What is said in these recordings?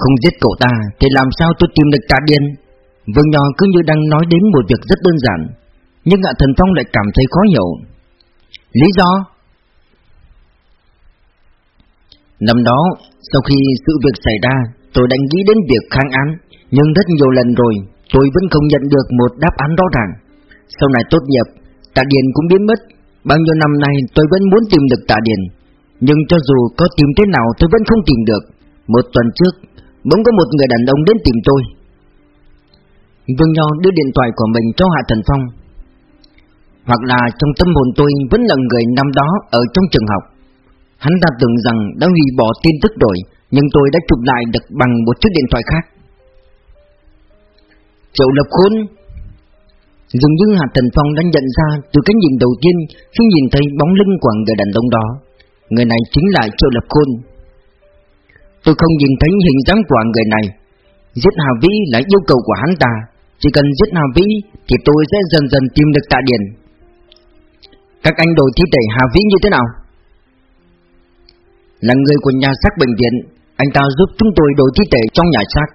Không giết cậu ta thì làm sao tôi tìm được tạ điên Vương Nho cứ như đang nói đến một việc rất đơn giản, Nhưng Ngạ Thần Phong lại cảm thấy khó hiểu. Lý do? Năm đó, Sau khi sự việc xảy ra, Tôi đã nghĩ đến việc kháng án, Nhưng rất nhiều lần rồi, Tôi vẫn không nhận được một đáp án rõ ràng. Sau này tốt nghiệp, Tạ Điền cũng biến mất. Bao nhiêu năm nay, tôi vẫn muốn tìm được Tạ Điền, Nhưng cho dù có tìm thế nào, tôi vẫn không tìm được. Một tuần trước Bỗng có một người đàn ông đến tìm tôi. Vương Nho đưa điện thoại của mình cho Hạ Thần Phong. Hoặc là trong tâm hồn tôi vẫn là người năm đó ở trong trường học. Hắn ta tưởng rằng đã hủy bỏ tin tức rồi, Nhưng tôi đã chụp lại được bằng một chiếc điện thoại khác. Triệu Lập Khôn. Dường như Hạ Thần Phong đã nhận ra từ cái nhìn đầu tiên khi nhìn thấy bóng lưng của người đàn ông đó. Người này chính là Triệu Lập Khôn. Tôi không nhìn thấy hình dáng của người này. Giết Hà Vĩ là yêu cầu của hắn ta. Chỉ cần giết Hà Vĩ Thì tôi sẽ dần dần tìm được tạ điển. Các anh đổi thi thể Hà Vĩ như thế nào? Là người của nhà xác bệnh viện. Anh ta giúp chúng tôi đổi thi thể trong nhà xác.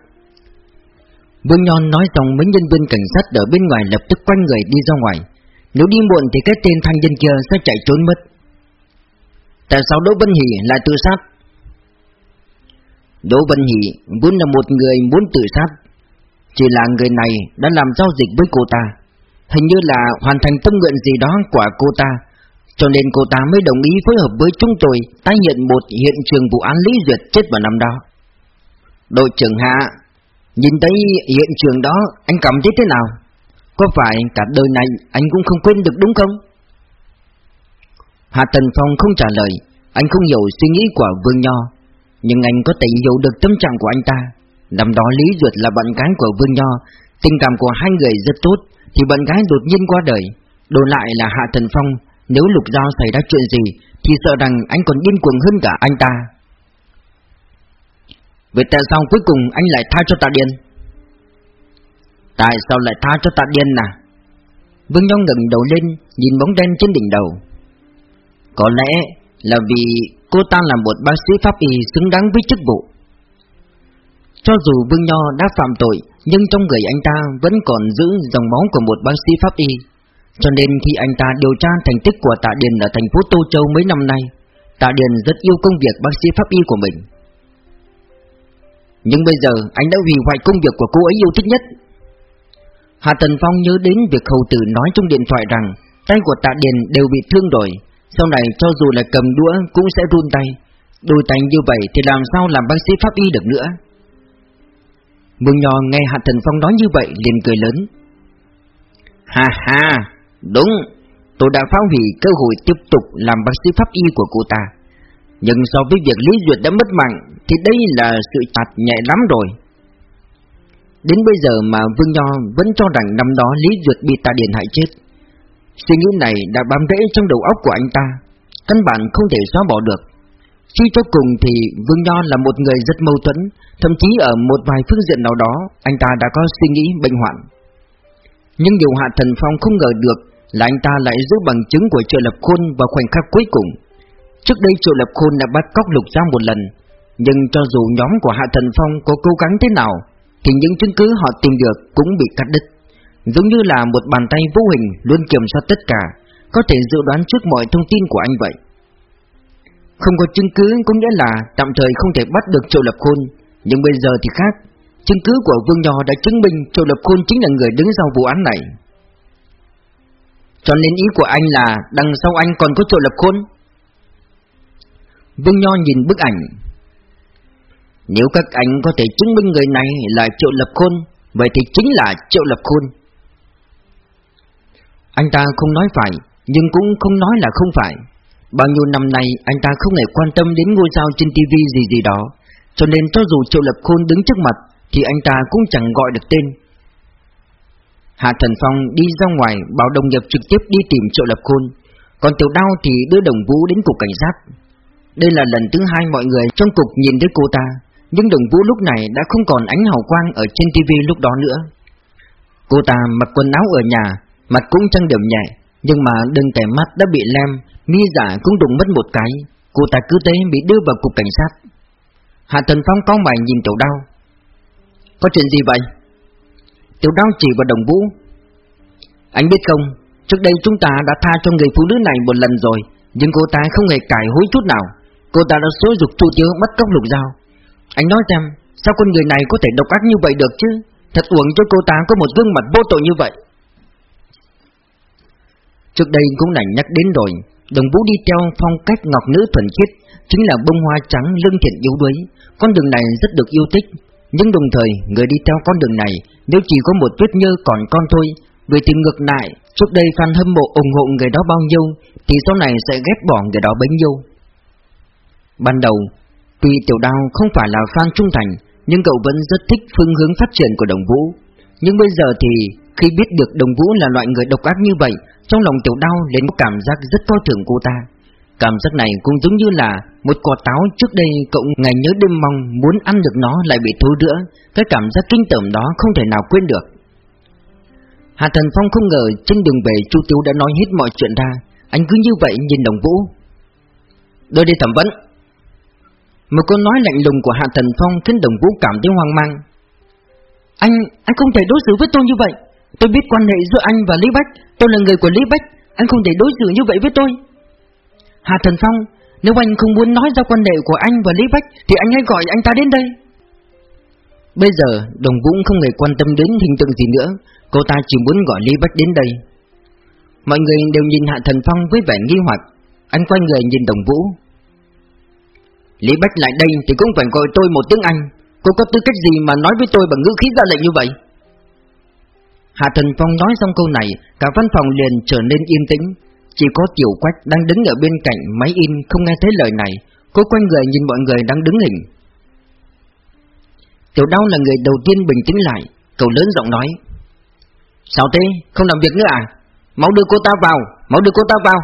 Vương Nhon nói xong mấy nhân viên cảnh sát ở bên ngoài lập tức quanh người đi ra ngoài. Nếu đi muộn thì cái tên thanh niên kia sẽ chạy trốn mất. Tại sao Đỗ Vân Hỷ lại tự sát? Đỗ Văn Hỷ vốn là một người muốn tự sát, Chỉ là người này đã làm giao dịch với cô ta. Hình như là hoàn thành tâm nguyện gì đó của cô ta, Cho nên cô ta mới đồng ý phối hợp với chúng tôi Tái hiện một hiện trường vụ án Lý Duyệt chết vào năm đó. Đội trưởng Hạ, Nhìn thấy hiện trường đó, Anh cảm thấy thế nào? Có phải cả đời này anh cũng không quên được đúng không? Hạ Tần Phong không trả lời, Anh không hiểu suy nghĩ của Vương Nho. Nhưng anh có thể hiểu được tâm trạng của anh ta Năm đó Lý Duyệt là bạn gái của Vương Nho Tình cảm của hai người rất tốt Thì bạn gái đột nhiên qua đời Đổi lại là Hạ thần Phong Nếu Lục Giao xảy ra chuyện gì Thì sợ rằng anh còn điên cuồng hơn cả anh ta Vậy tại sao cuối cùng anh lại tha cho Tạ Điền? Tại sao lại tha cho Tạ Điền nè? Vương Nho ngẩng đầu lên, nhìn bóng đen trên đỉnh đầu. Có lẽ là vì cô ta là một bác sĩ pháp y xứng đáng với chức vụ. Cho dù Vương Nho đã phạm tội, nhưng trong người anh ta vẫn còn giữ dòng máu của một bác sĩ pháp y. Cho nên khi anh ta điều tra thành tích của Tạ Điền ở thành phố Tô Châu mấy năm nay, Tạ Điền rất yêu công việc bác sĩ pháp y của mình. Nhưng bây giờ anh đã hủy hoại công việc của cô ấy yêu thích nhất Hạ Tần Phong nhớ đến việc hầu tử nói trong điện thoại rằng Tay của tạ điền đều bị thương rồi sau này cho dù là cầm đũa cũng sẽ run tay. Đôi tay như vậy thì làm sao làm bác sĩ pháp y được nữa? Mừng Nho nghe Hạ Thần Phong nói như vậy liền cười lớn. Ha ha, đúng. Tôi đã phá hủy cơ hội tiếp tục làm bác sĩ pháp y của cô ta. Nhưng so với việc Lý Duyệt đã mất mạng thì đây là sự chặt nhẹ lắm rồi. Đến bây giờ mà Vương Nho vẫn cho rằng năm đó Lý Duyệt bị ta Điền hại chết. Suy nghĩ này đã bám rễ trong đầu óc của anh ta, căn bản không thể xóa bỏ được. Suy cho cùng thì Vương Nho là một người rất mâu thuẫn, thậm chí ở một vài phương diện nào đó, anh ta đã có suy nghĩ bệnh hoạn. Nhưng điều Hạ Thần Phong không ngờ được là anh ta lại giữ bằng chứng của Triệu Lập Khôn vào khoảnh khắc cuối cùng. Trước đây Triệu Lập Khôn đã bắt cóc Lục Giang một lần, nhưng cho dù nhóm của Hạ Thần Phong có cố gắng thế nào Thì những chứng cứ họ tìm được cũng bị cắt đứt Giống như là một bàn tay vô hình luôn kiểm soát tất cả, Có thể dự đoán trước mọi thông tin của anh vậy. Không có chứng cứ có nghĩa là tạm thời không thể bắt được Triệu Lập Khôn, Nhưng bây giờ thì khác. Chứng cứ của Vương Nho đã chứng minh Triệu Lập Khôn chính là người đứng sau vụ án này. Cho nên ý của anh là đằng sau anh còn có Triệu Lập Khôn? Vương Nho nhìn bức ảnh. Nếu các anh có thể chứng minh người này là Triệu Lập Khôn, Vậy thì chính là Triệu Lập Khôn. Anh ta không nói phải, Nhưng cũng không nói là không phải. Bao nhiêu năm nay, anh ta không hề quan tâm đến ngôi sao trên TV gì gì đó. Cho nên cho dù Triệu Lập Khôn đứng trước mặt, Thì anh ta cũng chẳng gọi được tên. Hạ Thần Phong đi ra ngoài, bảo đồng nghiệp trực tiếp đi tìm Triệu Lập Khôn. Còn Tiểu Đao thì đưa Đồng Vũ đến cục cảnh sát. Đây là lần thứ hai mọi người trong cục nhìn thấy cô ta, nhưng đồng vũ lúc này đã không còn ánh hào quang ở trên tivi lúc đó nữa. Cô ta mặc quần áo ở nhà Mặt cũng trăng điểm nhẹ, Nhưng mà đừng kẻ mắt đã bị lem, Mi giả cũng đụng mất một cái. Cô ta cứ thế bị đưa vào cục cảnh sát. Hạ Thần Phong có mày nhìn tiểu đau Có chuyện gì vậy? Tiểu đao chỉ vào đồng vũ. Anh biết không, Trước đây chúng ta đã tha cho người phụ nữ này một lần rồi, Nhưng cô ta không hề cải hối chút nào. Cô ta đã xối dục chu tiếu bắt cóc lục dao Anh nói xem, Sao con người này có thể độc ác như vậy được chứ? Thật uổng cho cô ta có một gương mặt vô tội như vậy. Trước đây cũng đã nhắc đến rồi. Đồng vũ đi theo phong cách ngọc nữ thuần khiết, Chính là bông hoa trắng lương thiện yếu đuối. Con đường này rất được yêu thích. Nhưng đồng thời, người đi theo con đường này, Nếu chỉ có một tuyết như còn con thôi, người tìm ngược lại, Trước đây fan hâm mộ ủng hộ người đó bao nhiêu, Thì sau này sẽ ghét bỏ người đó bấy nhiêu. Ban đầu, Tuy tiểu đao không phải là fan trung thành, Nhưng cậu vẫn rất thích phương hướng phát triển của đồng vũ. Nhưng bây giờ thì khi biết được đồng vũ là loại người độc ác như vậy Trong lòng tiểu đau lên có cảm giác rất coi thường cô ta. Cảm giác này cũng giống như là Một quả táo trước đây cậu ngày nhớ đêm mong Muốn ăn được nó lại bị thối rữa. Cái cảm giác kinh tởm đó không thể nào quên được. Hạ Thần Phong không ngờ trên đường về Chu Tiếu đã nói hết mọi chuyện ra. Anh cứ như vậy nhìn đồng vũ. Đưa đi thẩm vấn. Một câu nói lạnh lùng của Hạ Thần Phong khiến đồng vũ cảm thấy hoang mang. Anh, anh không thể đối xử với tôi như vậy. Tôi biết quan hệ giữa anh và Lý Bách. Tôi là người của Lý Bách. Anh không thể đối xử như vậy với tôi. Hà Thần Phong, Nếu anh không muốn nói ra quan hệ của anh và Lý Bách, Thì anh hãy gọi anh ta đến đây. Bây giờ, Đồng Vũ không hề quan tâm đến hình tượng gì nữa. Cô ta chỉ muốn gọi Lý Bách đến đây. Mọi người đều nhìn Hạ Thần Phong với vẻ nghi hoặc. Anh quay người nhìn Đồng Vũ. Lý Bách lại đây thì cũng phải gọi tôi một tiếng Anh. Cô có tư cách gì mà nói với tôi bằng ngữ khí ra lệnh như vậy? Hạ Thần Phong nói xong câu này Cả văn phòng liền trở nên yên tĩnh Chỉ có Tiểu Quách đang đứng ở bên cạnh máy in không nghe thấy lời này Cô quanh người nhìn mọi người đang đứng hình Tiểu Đao là người đầu tiên bình tĩnh lại Cậu lớn giọng nói Sao thế? Không làm việc nữa à? Máu đưa cô ta vào, máu đưa cô ta vào.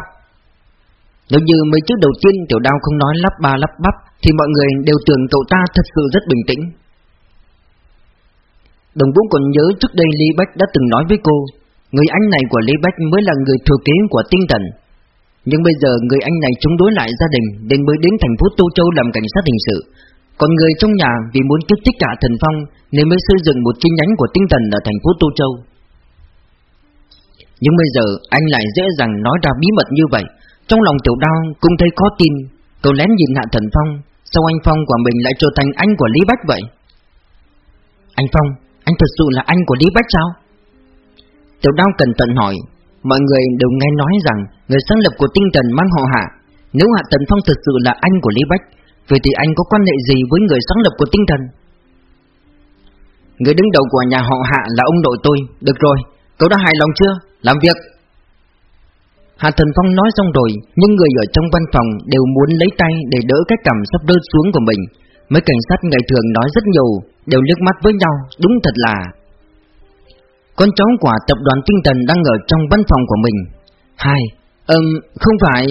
Nếu như mấy chữ đầu tiên tiểu đao không nói lắp ba lắp bắp Thì mọi người đều tưởng cậu ta thật sự rất bình tĩnh Đồng Vũ còn nhớ trước đây Lý Bách đã từng nói với cô, Người anh này của Lý Bách mới là người thừa kế của tinh thần. Nhưng bây giờ người anh này chống đối lại gia đình nên mới đến thành phố Tô Châu làm cảnh sát hình sự. Còn người trong nhà vì muốn kích thích cả thần phong Nên mới xây dựng một chi nhánh của tinh thần ở thành phố Tô Châu. Nhưng bây giờ anh lại dễ dàng nói ra bí mật như vậy. Trong lòng tiểu đao cũng thấy khó tin, Cậu lén nhìn hạ thần Phong, Sao anh Phong của mình lại trở thành anh của Lý Bách vậy? Anh Phong anh thật sự là anh của Lý Bách sao? Tiểu đao cẩn thận hỏi. Mọi người đều nghe nói rằng Người sáng lập của tinh thần mang họ hạ Nếu hạ thần Phong thật sự là anh của Lý Bách Vậy thì anh có quan hệ gì với người sáng lập của tinh thần? Người đứng đầu của nhà họ hạ là ông nội tôi. Được rồi, cậu đã hài lòng chưa? Làm việc. Hạ Thần Phong nói xong rồi Nhưng người ở trong văn phòng đều muốn lấy tay Để đỡ cái cằm sắp rơi xuống của mình. Mấy cảnh sát ngày thường nói rất nhiều, Đều liếc mắt với nhau, Đúng thật là. Con cháu của tập đoàn tinh thần đang ở trong văn phòng của mình. Hai, Ừm, không phải.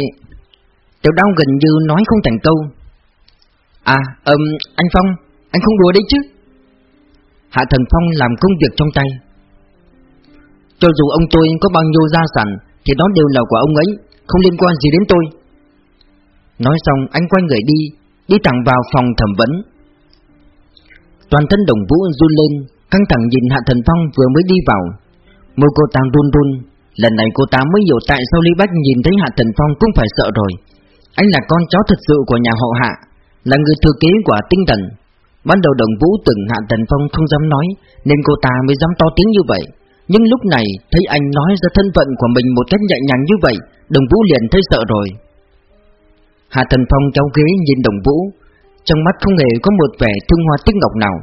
Tiểu đau gần như nói không thành câu. À ừm, anh Phong, Anh không đùa đấy chứ? Hạ Thần Phong làm công việc trong tay. Cho dù ông tôi có bao nhiêu gia sản, Thì đó đều là của ông ấy, Không liên quan gì đến tôi. Nói xong, anh quay người đi Đi thẳng vào phòng thẩm vấn. Toàn thân đồng vũ run lên, Căng thẳng nhìn Hạ Thần Phong vừa mới đi vào. Môi cô ta run run, Lần này cô ta mới hiểu tại sao Lý Bách nhìn thấy Hạ Thần Phong cũng phải sợ rồi. Anh là con cháu thật sự của nhà họ Hạ, Là người thừa kế của tinh thần. Ban đầu đồng vũ từng Hạ Thần Phong không dám nói, Nên cô ta mới dám to tiếng như vậy. Nhưng lúc này thấy anh nói ra thân phận của mình một cách nhẹ nhàng như vậy, Đồng Vũ liền thấy sợ rồi. Hạ Thần Phong kéo ghế nhìn Đồng Vũ. Trong mắt không hề có một vẻ thương hoa tích ngọc nào.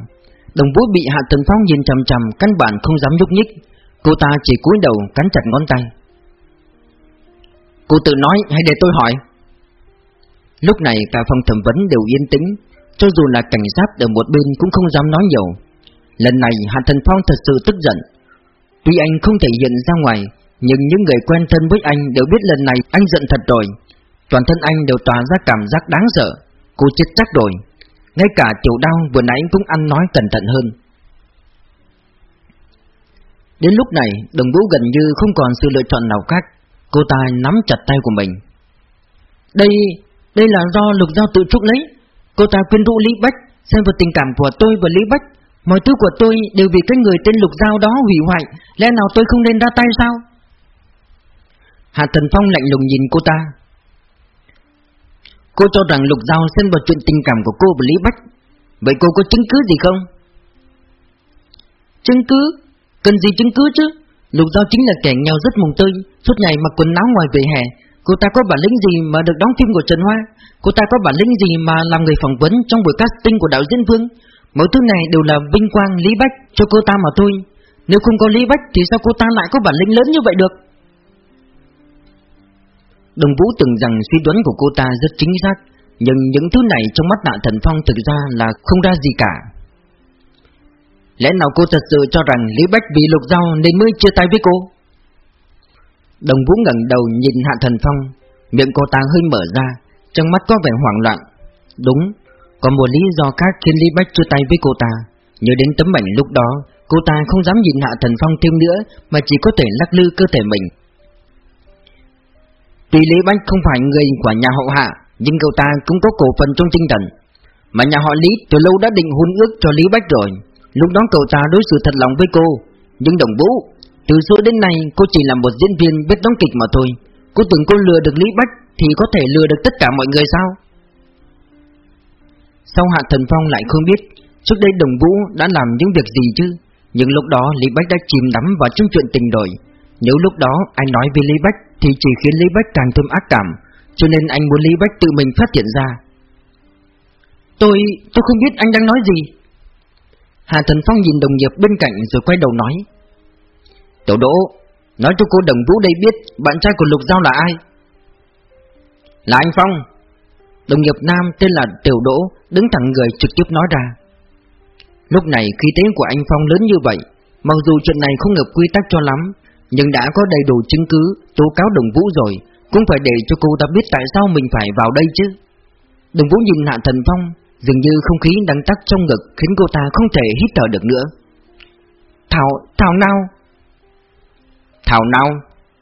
Đồng Vũ bị Hạ Thần Phong nhìn chằm chằm, Căn bản không dám nhúc nhích. Cô ta chỉ cúi đầu, cắn chặt ngón tay. Cô tự nói hay để tôi hỏi. Lúc này cả phòng thẩm vấn đều yên tĩnh, Cho dù là cảnh sát ở một bên cũng không dám nói nhiều. Lần này Hạ Thần Phong thật sự tức giận. Tuy anh không thể hiện ra ngoài, Nhưng những người quen thân với anh đều biết lần này anh giận thật rồi. Toàn thân anh đều tỏa ra cảm giác đáng sợ. Cô chết chắc rồi. Ngay cả tiểu đau vừa nãy cũng ăn nói cẩn thận hơn. Đến lúc này đồng vũ gần như không còn sự lựa chọn nào khác. Cô ta nắm chặt tay của mình. Đây, đây là do lục giao tự trúc lấy. Cô ta quyên rũ Lý Bách Xem vào tình cảm của tôi và Lý Bách. Mọi thứ của tôi đều vì cái người tên Lục Giao đó hủy hoại. Lẽ nào tôi không nên ra tay sao? Hạ Thần Phong lạnh lùng nhìn cô ta. Cô cho rằng Lục Giao xen vào chuyện tình cảm của cô và Lý Bách. Vậy cô có chứng cứ gì không? Chứng cứ? Cần gì chứng cứ chứ? Lục Giao chính là kẻ nghèo rất mùng tươi Suốt ngày mặc quần áo ngoài về hè. Cô ta có bản lĩnh gì mà được đóng phim của Trần Hoa? Cô ta có bản lĩnh gì mà làm người phỏng vấn Trong buổi casting của đạo diễn Vương? Mọi thứ này đều là vinh quang Lý Bách cho cô ta mà thôi. Nếu không có Lý Bách thì sao cô ta lại có bản lĩnh lớn như vậy được? Đồng Vũ từng rằng suy đoán của cô ta rất chính xác, Nhưng những thứ này trong mắt hạ Thần Phong thực ra là không ra gì cả. Lẽ nào cô thật sự cho rằng Lý Bách bị lục dao nên mới chia tay với cô? Đồng Vũ ngẩng đầu nhìn Hạ Thần Phong, Miệng cô ta hơi mở ra, Trong mắt có vẻ hoảng loạn. Đúng Còn một lý do khác khiến Lý Bách chia tay với cô ta. Nhớ đến tấm ảnh lúc đó, Cô ta không dám nhìn Hạ Thần Phong thêm nữa, Mà chỉ có thể lắc lư cơ thể mình. Tuy Lý Bách không phải người của nhà hậu hạ, Nhưng cậu ta cũng có cổ phần trong tinh thần. Mà nhà họ Lý từ lâu đã định hôn ước cho Lý Bách rồi. Lúc đó cậu ta đối xử thật lòng với cô. Nhưng đồng vũ, Từ xưa đến nay cô chỉ là một diễn viên biết đóng kịch mà thôi. Cô tưởng cô lừa được Lý Bách Thì có thể lừa được tất cả mọi người sao? Sau Hạ Thần Phong lại không biết, Trước đây đồng vũ đã làm những việc gì chứ? Nhưng lúc đó Lý Bách đã chìm đắm vào trong chuyện tình rồi. Nếu lúc đó anh nói với Lý Bách Thì chỉ khiến Lý Bách càng thêm ác cảm Cho nên anh muốn Lý Bách tự mình phát hiện ra. Tôi, tôi không biết anh đang nói gì. Hà Thần Phong nhìn đồng nghiệp bên cạnh rồi quay đầu nói. Tiểu Đỗ Nói cho cô Đồng Vũ đây biết Bạn trai của Lục Giao là ai? Là anh Phong. Đồng nghiệp nam tên là Tiểu Đỗ Đứng thẳng người trực tiếp nói ra. Lúc này khí thế của anh Phong lớn như vậy Mặc dù chuyện này không hợp quy tắc cho lắm nhưng đã có đầy đủ chứng cứ Tố cáo Đồng Vũ rồi Cũng phải để cho cô ta biết tại sao mình phải vào đây chứ. Đồng Vũ nhìn Hạ Thần Phong Dường như không khí đang tắc trong ngực Khiến cô ta không thể hít thở được nữa. Thảo, Thảo nào? Thảo nào?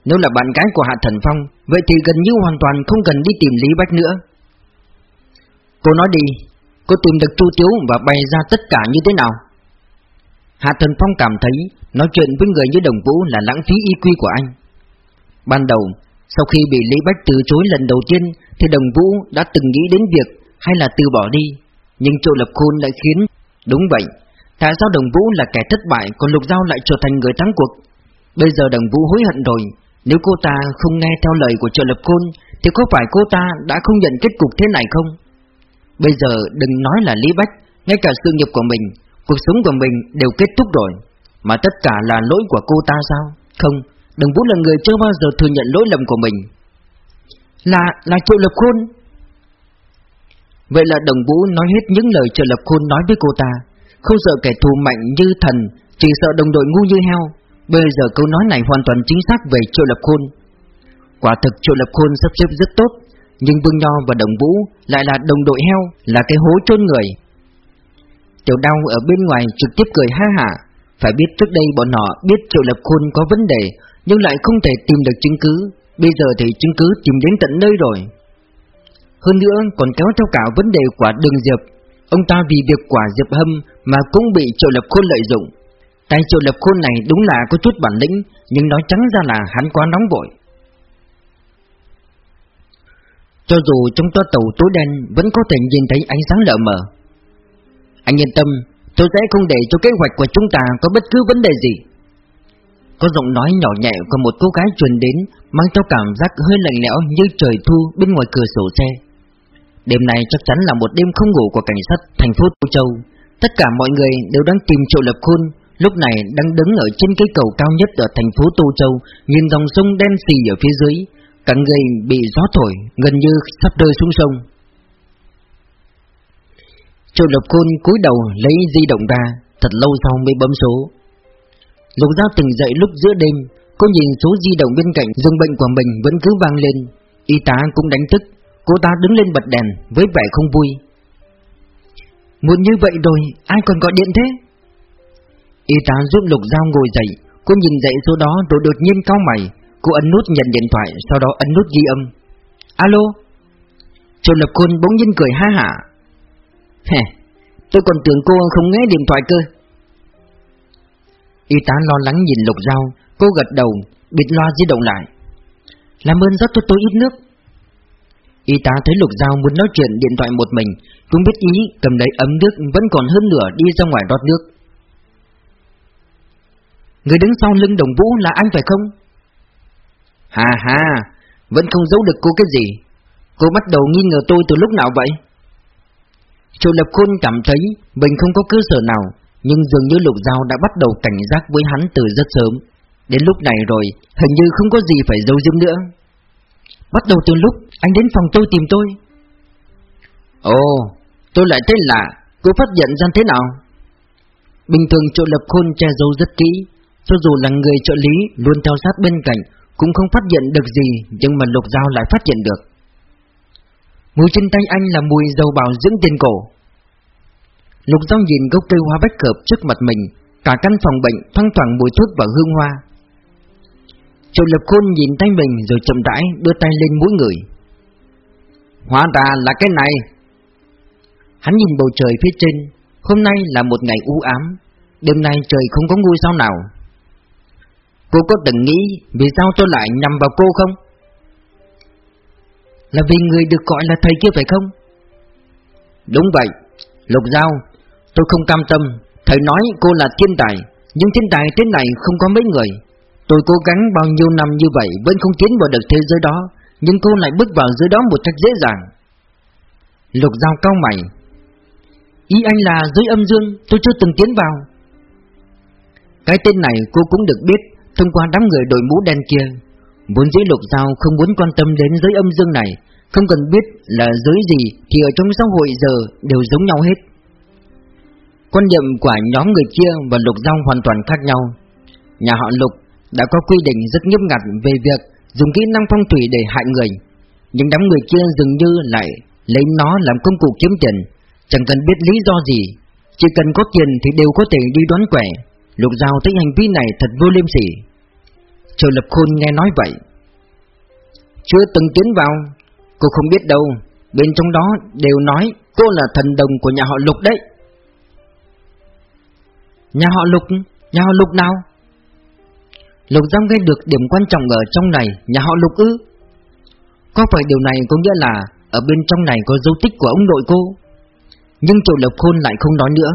Nếu là bạn gái của Hạ Thần Phong Vậy thì gần như hoàn toàn không cần đi tìm Lý Bách nữa. Cô nói đi Cô tìm được Chu Tiếu và bày ra tất cả như thế nào? Hạ Thần Phong cảm thấy Nói chuyện với người như Đồng Vũ là lãng phí y quy của anh. Ban đầu, Sau khi bị Lý Bách từ chối lần đầu tiên, Thì Đồng Vũ đã từng nghĩ đến việc Hay là từ bỏ đi. Nhưng Triệu Lập Khôn lại khiến, Đúng vậy, Tại sao Đồng Vũ là kẻ thất bại Còn Lục Giao lại trở thành người thắng cuộc? Bây giờ Đồng Vũ hối hận rồi, Nếu cô ta không nghe theo lời của Triệu Lập Khôn, Thì có phải cô ta đã không nhận kết cục thế này không? Bây giờ đừng nói là Lý Bách, Ngay cả sự nghiệp của mình Cuộc sống của mình đều kết thúc rồi. Mà tất cả là lỗi của cô ta sao? Không Đồng Vũ là người chưa bao giờ thừa nhận lỗi lầm của mình. Là, là Triệu Lập Khôn. Vậy là đồng vũ nói hết những lời triệu lập khôn nói với cô ta. Không sợ kẻ thù mạnh như thần Chỉ sợ đồng đội ngu như heo. Bây giờ câu nói này hoàn toàn chính xác về triệu lập khôn. Quả thực triệu lập khôn sắp xếp rất tốt Nhưng Vương Nho và đồng vũ lại là đồng đội heo Là cái hố chôn người. Tiểu đau ở bên ngoài trực tiếp cười ha hả. Phải biết trước đây bọn họ biết triệu lập khôn có vấn đề, Nhưng lại không thể tìm được chứng cứ. Bây giờ thì chứng cứ tìm đến tận nơi rồi. Hơn nữa còn kéo theo cả vấn đề quả đường Diệp. Ông ta vì việc quả Diệp Hâm mà cũng bị Triệu Lập Khôn lợi dụng. Tay Triệu Lập Khôn này đúng là có chút bản lĩnh, Nhưng nói trắng ra là hắn quá nóng vội. Cho dù trong toa tàu tối đen vẫn có thể nhìn thấy ánh sáng lờ mờ anh yên tâm, tôi sẽ không để cho kế hoạch của chúng ta có bất cứ vấn đề gì Có giọng nói nhỏ nhẹ của một cô gái truyền đến Mang theo cảm giác hơi lạnh lẽo như trời thu bên ngoài cửa sổ xe Đêm này chắc chắn là một đêm không ngủ của cảnh sát thành phố Tô Châu. Tất cả mọi người đều đang tìm Triệu Lập Khôn, lúc này đang đứng ở trên cây cầu cao nhất ở thành phố Tô Châu, nhìn dòng sông đen xì ở phía dưới, cả người bị gió thổi, gần như sắp rơi xuống sông. Triệu Lập Khôn cúi đầu lấy di động ra, thật lâu sau mới bấm số. Lục Giao tỉnh dậy lúc giữa đêm, cô nhìn số di động bên cạnh dương bệnh của mình vẫn cứ vang lên, y tá cũng đánh thức, Cô ta đứng lên bật đèn với vẻ không vui. Muốn như vậy rồi Ai còn gọi điện thế? Y tá giúp Lục Giao ngồi dậy Cô nhìn dậy số đó rồi đột nhiên cao mày. Cô ấn nút nhận điện thoại Sau đó ấn nút ghi âm. Alo? Châu Lập Khôn bỗng nhiên cười ha hả. Hè Tôi còn tưởng cô không nghe điện thoại cơ. Y tá lo lắng nhìn Lục Giao Cô gật đầu Bịt loa di động lại. Làm ơn rót cho tôi ít nước. Y tá thấy Lục Giao muốn nói chuyện điện thoại một mình Cũng biết ý cầm lấy ấm nước Vẫn còn hơn nửa đi ra ngoài rót nước. Người đứng sau lưng đồng vũ là anh phải không? Hà hà Vẫn không giấu được cô cái gì. Cô bắt đầu nghi ngờ tôi từ lúc nào vậy? Triệu Lập Khôn cảm thấy mình không có cơ sở nào Nhưng dường như Lục Giao đã bắt đầu cảnh giác với hắn từ rất sớm. Đến lúc này rồi Hình như không có gì phải giấu giếm nữa. Bắt đầu từ lúc anh đến phòng tôi tìm tôi. Ồ Tôi lại tên lạ Cô phát hiện ra thế nào? Bình thường Triệu Lập Khôn che giấu rất kỹ Cho dù là người trợ lý Luôn theo sát bên cạnh Cũng không phát hiện được gì Nhưng mà Lục Giao lại phát hiện được Mùi trên tay anh là mùi dầu bảo dưỡng tiền cổ. Lục Giao nhìn gốc cây hoa bách hợp trước mặt mình, Cả căn phòng bệnh thoang thoảng mùi thuốc và hương hoa. Triệu Lập Khôn nhìn tay mình rồi chậm rãi đưa tay lên mũi người. Hóa ra là cái này. Hắn nhìn bầu trời phía trên, Hôm nay là một ngày u ám, Đêm nay trời không có ngôi sao nào. Cô có từng nghĩ Vì sao tôi lại nhằm vào cô không? Là vì người được gọi là thầy kia phải không? Đúng vậy. Lục Giao Tôi không cam tâm. Thầy nói cô là thiên tài Nhưng thiên tài thế này không có mấy người. Tôi cố gắng bao nhiêu năm như vậy Vẫn không tiến vào được thế giới đó Nhưng cô lại bước vào dưới đó một cách dễ dàng. Lục Giao cao mày. Ý anh là dưới âm dương Tôi chưa từng tiến vào. Cái tên này cô cũng được biết Thông qua đám người đội mũ đen kia Vốn dĩ Lục Giao không muốn quan tâm đến giới âm dương này, Không cần biết là giới gì Thì ở trong xã hội giờ đều giống nhau hết. Quan niệm của nhóm người kia và Lục Giao hoàn toàn khác nhau. Nhà họ Lục đã có quy định rất nghiêm ngặt về việc dùng kỹ năng phong thủy để hại người, Nhưng đám người kia dường như lại lấy nó làm công cụ kiếm tiền, Chẳng cần biết lý do gì, Chỉ cần có tiền thì đều có thể đi đoán quẻ. Lục Giao thấy hành vi này thật vô liêm sỉ. Triệu Lập Khôn nghe nói vậy. Chưa từng tiến vào, Cô không biết đâu. Bên trong đó đều nói cô là thần đồng của nhà họ Lục đấy. Nhà họ Lục? Nhà họ Lục nào? Lục Giang gây được điểm quan trọng ở trong này, Nhà họ Lục ư? Có phải điều này có nghĩa là Ở bên trong này có dấu tích của ông nội cô? Nhưng Triệu Lộc Khôn lại không nói nữa.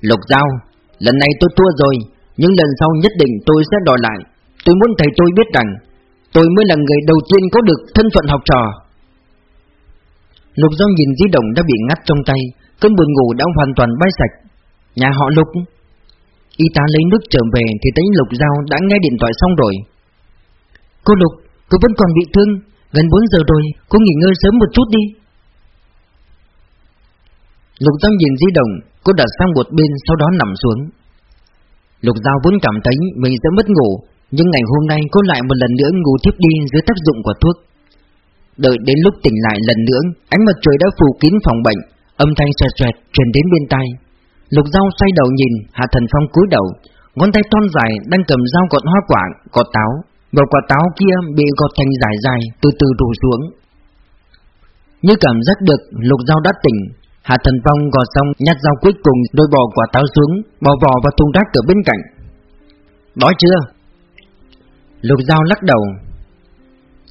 Lục Giao, Lần này tôi thua rồi. Nhưng lần sau nhất định tôi sẽ đòi lại. Tôi muốn thầy tôi biết rằng Tôi mới là người đầu tiên có được thân phận học trò. Lục do nhìn di động đã bị ngắt trong tay Cơn buồn ngủ đã hoàn toàn bay sạch. Nhà họ Lục. Y tá lấy nước trở về thì thấy Lục Giao đã nghe điện thoại xong rồi. Cô Lục, cô vẫn còn bị thương. Gần 4 giờ rồi, cô nghỉ ngơi sớm một chút đi. Lục Giao nhìn di động Cô đặt sang một bên sau đó nằm xuống. Lục Giao vốn cảm thấy mình sẽ mất ngủ, Nhưng ngày hôm nay cô lại một lần nữa ngủ thiếp đi dưới tác dụng của thuốc. Đợi đến lúc tỉnh lại lần nữa, Ánh mặt trời đã phủ kín phòng bệnh, Âm thanh xoẹt xoẹt truyền đến bên tai. Lục Giao xoay đầu nhìn, Hạ Thần Phong cúi đầu, Ngón tay thon dài đang cầm dao gọt hoa quả, Gọt táo. Và quả táo kia bị gọt thành dài dài, Từ từ rủ xuống. Như cảm giác được Lục Giao đã tỉnh Hạ Thần Phong gọt xong nhặt dao cuối cùng đôi bỏ quả táo xuống, Bỏ vỏ vào thùng rác ở bên cạnh. Đói chưa? Lục Giao lắc đầu.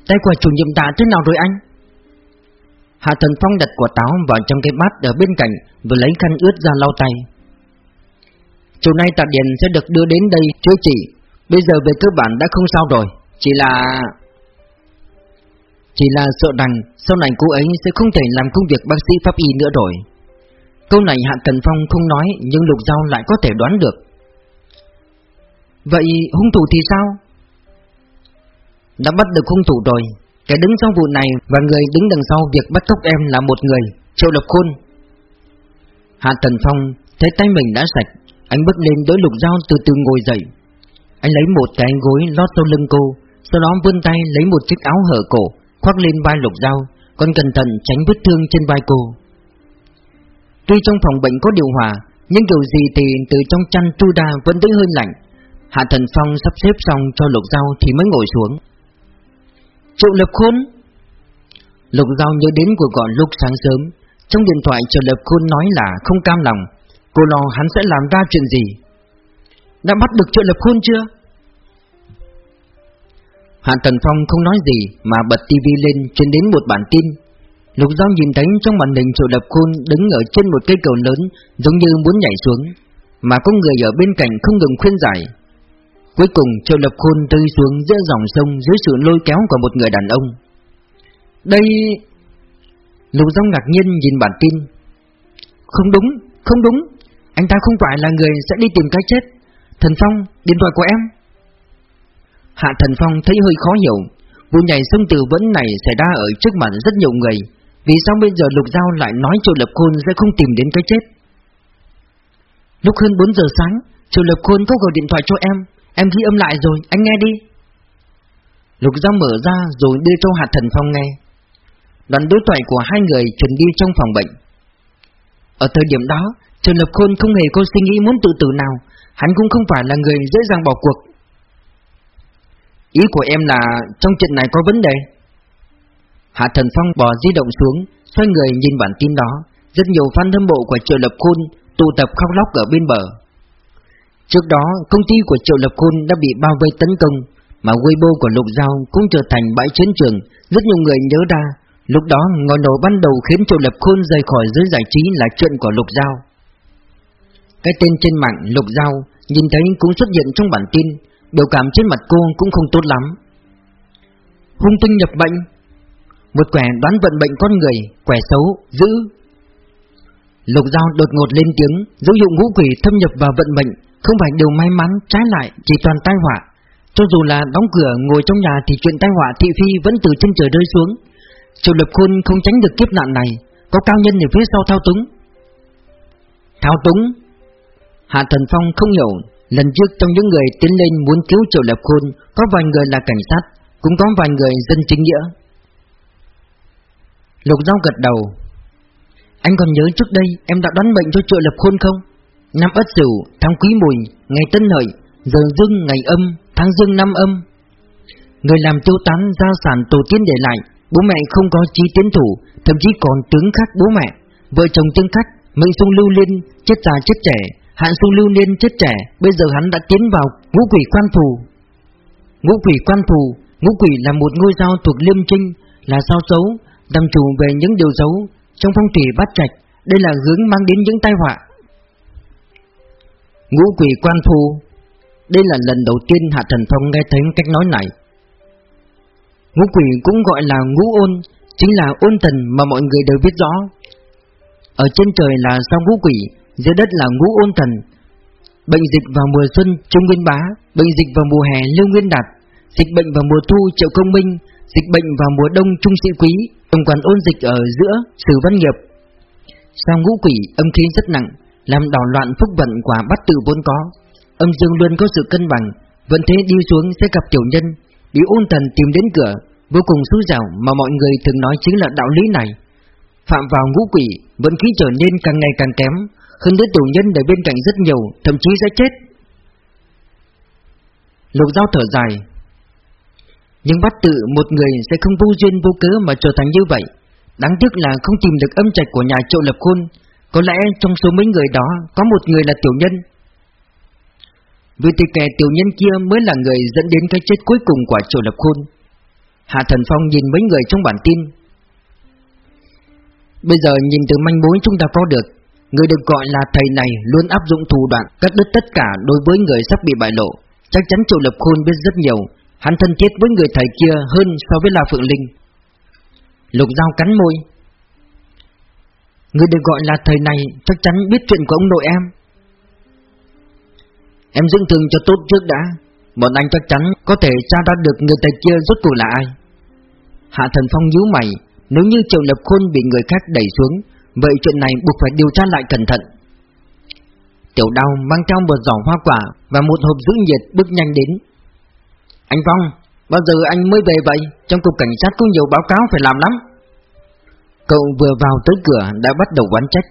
Tay của chủ nhiệm tạ thế nào rồi anh? Hạ Thần Phong đặt quả táo vào trong cái bát ở bên cạnh, Vừa lấy khăn ướt ra lau tay. Chiều nay Tạ Điền sẽ được đưa đến đây chữa trị. Bây giờ về cơ bản đã không sao rồi, Chỉ là... Chỉ là sợ rằng sau này cô ấy sẽ không thể làm công việc bác sĩ pháp y nữa rồi. Câu này Hạ Cần Phong không nói, Nhưng Lục Giao lại có thể đoán được. Vậy hung thủ thì sao? Đã bắt được hung thủ rồi. Kẻ đứng sau vụ này và người đứng đằng sau việc bắt cóc em là một người, Triệu Lập Khôn. Hạ Tần Phong thấy tay mình đã sạch, Anh bước lên đối lục dao từ từ ngồi dậy. Anh lấy một cái gối lót sau lưng cô, Sau đó vươn tay lấy một chiếc áo hở cổ Khoác lên vai lục dao Còn cẩn thận tránh vết thương trên vai cô. Tuy trong phòng bệnh có điều hòa, Nhưng kiểu gì thì từ trong chăn tu đa vẫn thấy hơi lạnh. Hạ Thần Phong sắp xếp xong cho lục dao thì mới ngồi xuống. Triệu Lập Khôn. Lục Giao nhớ đến cuộc gọi lúc sáng sớm, Trong điện thoại Triệu Lập Khôn nói là không cam lòng. Cô lo hắn sẽ làm ra chuyện gì. Đã bắt được Triệu Lập Khôn chưa? Hạ Tần Phong không nói gì mà bật tivi lên trên đến một bản tin. Lục Giao nhìn thấy trong màn hình Triệu Lập Khôn đứng ở trên một cây cầu lớn giống như muốn nhảy xuống, mà có người ở bên cạnh không ngừng khuyên giải. Cuối cùng Triệu Lập Khôn rơi xuống giữa dòng sông dưới sự lôi kéo của một người đàn ông. Đây... Lục Giao ngạc nhiên nhìn bản tin. Không đúng, không đúng, anh ta không phải là người sẽ đi tìm cái chết. Thần Phong, điện thoại của em. Hạ Thần Phong thấy hơi khó hiểu, vụ nhảy sông từ vẫn này xảy ra ở trước mặt rất nhiều người, vì sao bây giờ Lục Giao lại nói Triệu Lập Khôn sẽ không tìm đến cái chết? Lúc hơn 4 giờ sáng, Triệu Lập Khôn có gọi điện thoại cho em, em ghi âm lại rồi, anh nghe đi. Lục Giao mở ra rồi đưa cho Hạ Thần Phong nghe. Đoạn đối thoại của hai người chuẩn đi trong phòng bệnh. Ở thời điểm đó, Châu Lập Khôn không hề có suy nghĩ muốn tự tử nào, hắn cũng không phải là người dễ dàng bỏ cuộc. Ý của em là trong chuyện này có vấn đề. Hạ Thần Phong bỏ di động xuống, xoay người nhìn bản tin đó, rất nhiều fan hâm mộ của Triệu Lập Khôn tụ tập khóc lóc ở bên bờ. Trước đó, công ty của Triệu Lập Khôn đã bị bao vây tấn công, mà Weibo của Lục Giao cũng trở thành bãi chiến trường, rất nhiều người nhớ ra. Lúc đó, ngọn nổ ban đầu khiến Triệu Lập Khôn rời khỏi giới giải trí là chuyện của Lục Giao. Cái tên trên mạng Lục Giao nhìn thấy cũng xuất hiện trong bản tin, biểu cảm trên mặt cô cũng không tốt lắm. Hung tinh nhập bệnh Một quẻ đoán vận bệnh con người, quẻ xấu, dữ, Lục dao đột ngột lên tiếng, dấu hiệu ngũ quỷ thâm nhập vào vận mệnh, không phải điều may mắn, trái lại chỉ toàn tai họa. Cho dù là đóng cửa ngồi trong nhà thì chuyện tai họa thị phi vẫn từ trên trời rơi xuống. Triệu Lập Khôn không tránh được kiếp nạn này, có cao nhân ở phía sau thao túng. Thao túng Hạ Thần Phong không hiểu, lần trước trong những người tiến lên muốn cứu Triệu Lập Khôn, có vài người là cảnh sát, cũng có vài người dân chính nghĩa. Lục Giao gật đầu. Anh còn nhớ trước đây em đã đoán bệnh cho Triệu Lập Khôn không? Năm Ất Sửu, tháng Quý Mùi, ngày Tân Hợi, giờ Dương ngày âm, tháng Dương năm âm. Người làm tiêu tán gia sản tổ tiên để lại, bố mẹ không có trí tiến thủ, thậm chí còn tướng khác bố mẹ, vợ chồng tương khách, mệnh sung lưu liên, chết già chết trẻ, Hạ Xu lưu niên chết trẻ, bây giờ hắn đã tiến vào ngũ quỷ quan phù. Ngũ quỷ quan phù, ngũ quỷ là một ngôi sao thuộc liêm trinh, là sao xấu, làm chủ về những điều xấu. Trong phong thủy bát trạch, đây là hướng mang đến những tai họa. Ngũ quỷ quan phù, đây là lần đầu tiên Hạ Thần Phong nghe thấy cách nói này. Ngũ quỷ cũng gọi là ngũ ôn, chính là ôn thần mà mọi người đều biết rõ. Ở trên trời là sao ngũ quỷ, dưới đất là ngũ ôn thần. Bệnh dịch vào mùa xuân Trung Nguyên Bá, bệnh dịch vào mùa hè Lưu Nguyên Đạt, dịch bệnh vào mùa thu Triệu Công Minh, dịch bệnh vào mùa đông Trung Sĩ Quý, tổng quản ôn dịch ở giữa Sử Văn Nghiệp. Sao ngũ quỷ âm khí rất nặng, làm đảo loạn phúc vận quả bắt tự vốn có. Âm dương luôn có sự cân bằng, vẫn thế đi xuống sẽ gặp tiểu nhân, bị ôn thần tìm đến cửa, vô cùng xui dẻo mà mọi người thường nói chính là đạo lý này. Phạm vào ngũ quỷ, vận khí trở nên càng ngày càng kém, hơn nữa tiểu nhân ở bên cạnh rất nhiều, Thậm chí sẽ chết. Lục giao thở dài. Nhưng bắt tự một người sẽ không vô duyên vô cớ mà trở thành như vậy. Đáng tiếc là không tìm được âm trạch của nhà triệu lập khôn. Có lẽ trong số mấy người đó Có một người là tiểu nhân. Vì thì kẻ tiểu nhân kia mới là người dẫn đến cái chết cuối cùng của triệu lập khôn. Hạ Thần Phong nhìn mấy người trong bản tin. Bây giờ nhìn từ manh mối chúng ta có được Người được gọi là thầy này luôn áp dụng thủ đoạn cắt đứt tất cả đối với người sắp bị bại lộ. Chắc chắn Triệu Lập Khôn biết rất nhiều, hắn thân thiết với người thầy kia hơn so với La Phượng Linh. Lục Giao cắn môi. Người được gọi là thầy này chắc chắn biết chuyện của ông nội em. Em dưỡng thường cho tốt trước đã, bọn anh chắc chắn có thể tra ra được người thầy kia rốt cuộc là ai. Hạ Thần Phong nhíu mày, nếu như Triệu Lập Khôn bị người khác đẩy xuống, Vậy chuyện này buộc phải điều tra lại cẩn thận. Tiểu đau mang theo một giỏ hoa quả Và một hộp giữ nhiệt bước nhanh đến. Anh Phong, Bao giờ anh mới về vậy? Trong cục cảnh sát có nhiều báo cáo phải làm lắm. Cậu vừa vào tới cửa đã bắt đầu quán trách.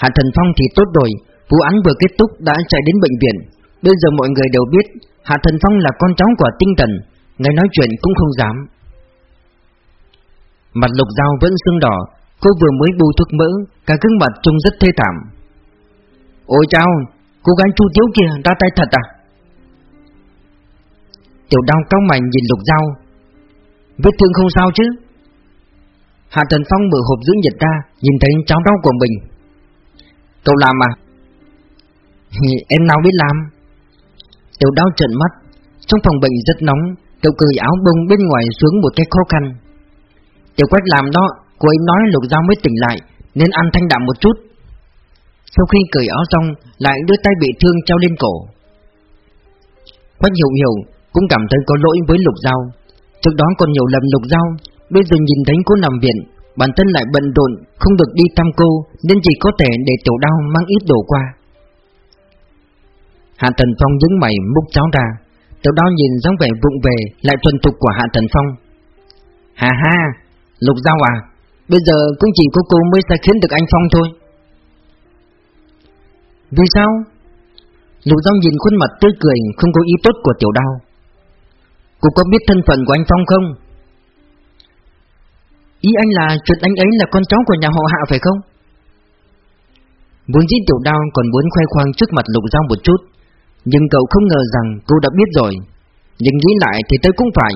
Hạ Thần Phong thì tốt rồi, Vụ án vừa kết thúc đã chạy đến bệnh viện. Bây giờ mọi người đều biết, Hạ Thần Phong là con cháu của tinh thần Ngay nói chuyện cũng không dám. Mặt lục dao vẫn sưng đỏ Cô vừa mới bù thuốc mỡ, Cả gương mặt trông rất thê thảm. Ôi chao, Cô gái chu tiếu kia ra tay thật à? Tiểu đao cao mảnh nhìn lục dao Vết thương không sao chứ? Hạ Tần Phong mở hộp giữ nhiệt ra, Nhìn thấy cháu đau của mình. Cậu làm à? Em nào biết làm? Tiểu đau trợn mắt. Trong phòng bệnh rất nóng, Cậu cởi áo bông bên ngoài xuống một cái khó khăn. Tiểu quách làm đó Cô ấy nói lục dao mới tỉnh lại, Nên ăn thanh đạm một chút. Sau khi cởi áo xong, Lại đưa tay bị thương treo lên cổ. Quách hiểu hiểu Cũng cảm thấy có lỗi với lục dao Trước đó còn nhiều lần lục dao Bây giờ nhìn thấy cô nằm viện, Bản thân lại bận rộn, Không được đi thăm cô, Nên chỉ có thể để tiểu đau mang ít đồ qua. Hạ Thần Phong nhướng mày múc cháo ra. Tiểu đau nhìn dáng vẻ vụng về, Lại thuần tục của Hạ Thần Phong. Hà ha, Lục Giao à Bây giờ cũng chỉ có cô mới sẽ khiến được anh Phong thôi. Vì sao? Lục Giao nhìn khuôn mặt tươi cười, Không có ý tốt của tiểu đao. Cô có biết thân phận của anh Phong không? Ý anh là chuyện anh ấy là con cháu của nhà họ hạ phải không? Vốn dĩ tiểu đao còn muốn khoe khoang trước mặt lục giao một chút, Nhưng cậu không ngờ rằng cô đã biết rồi. Nhưng nghĩ lại thì tôi cũng phải,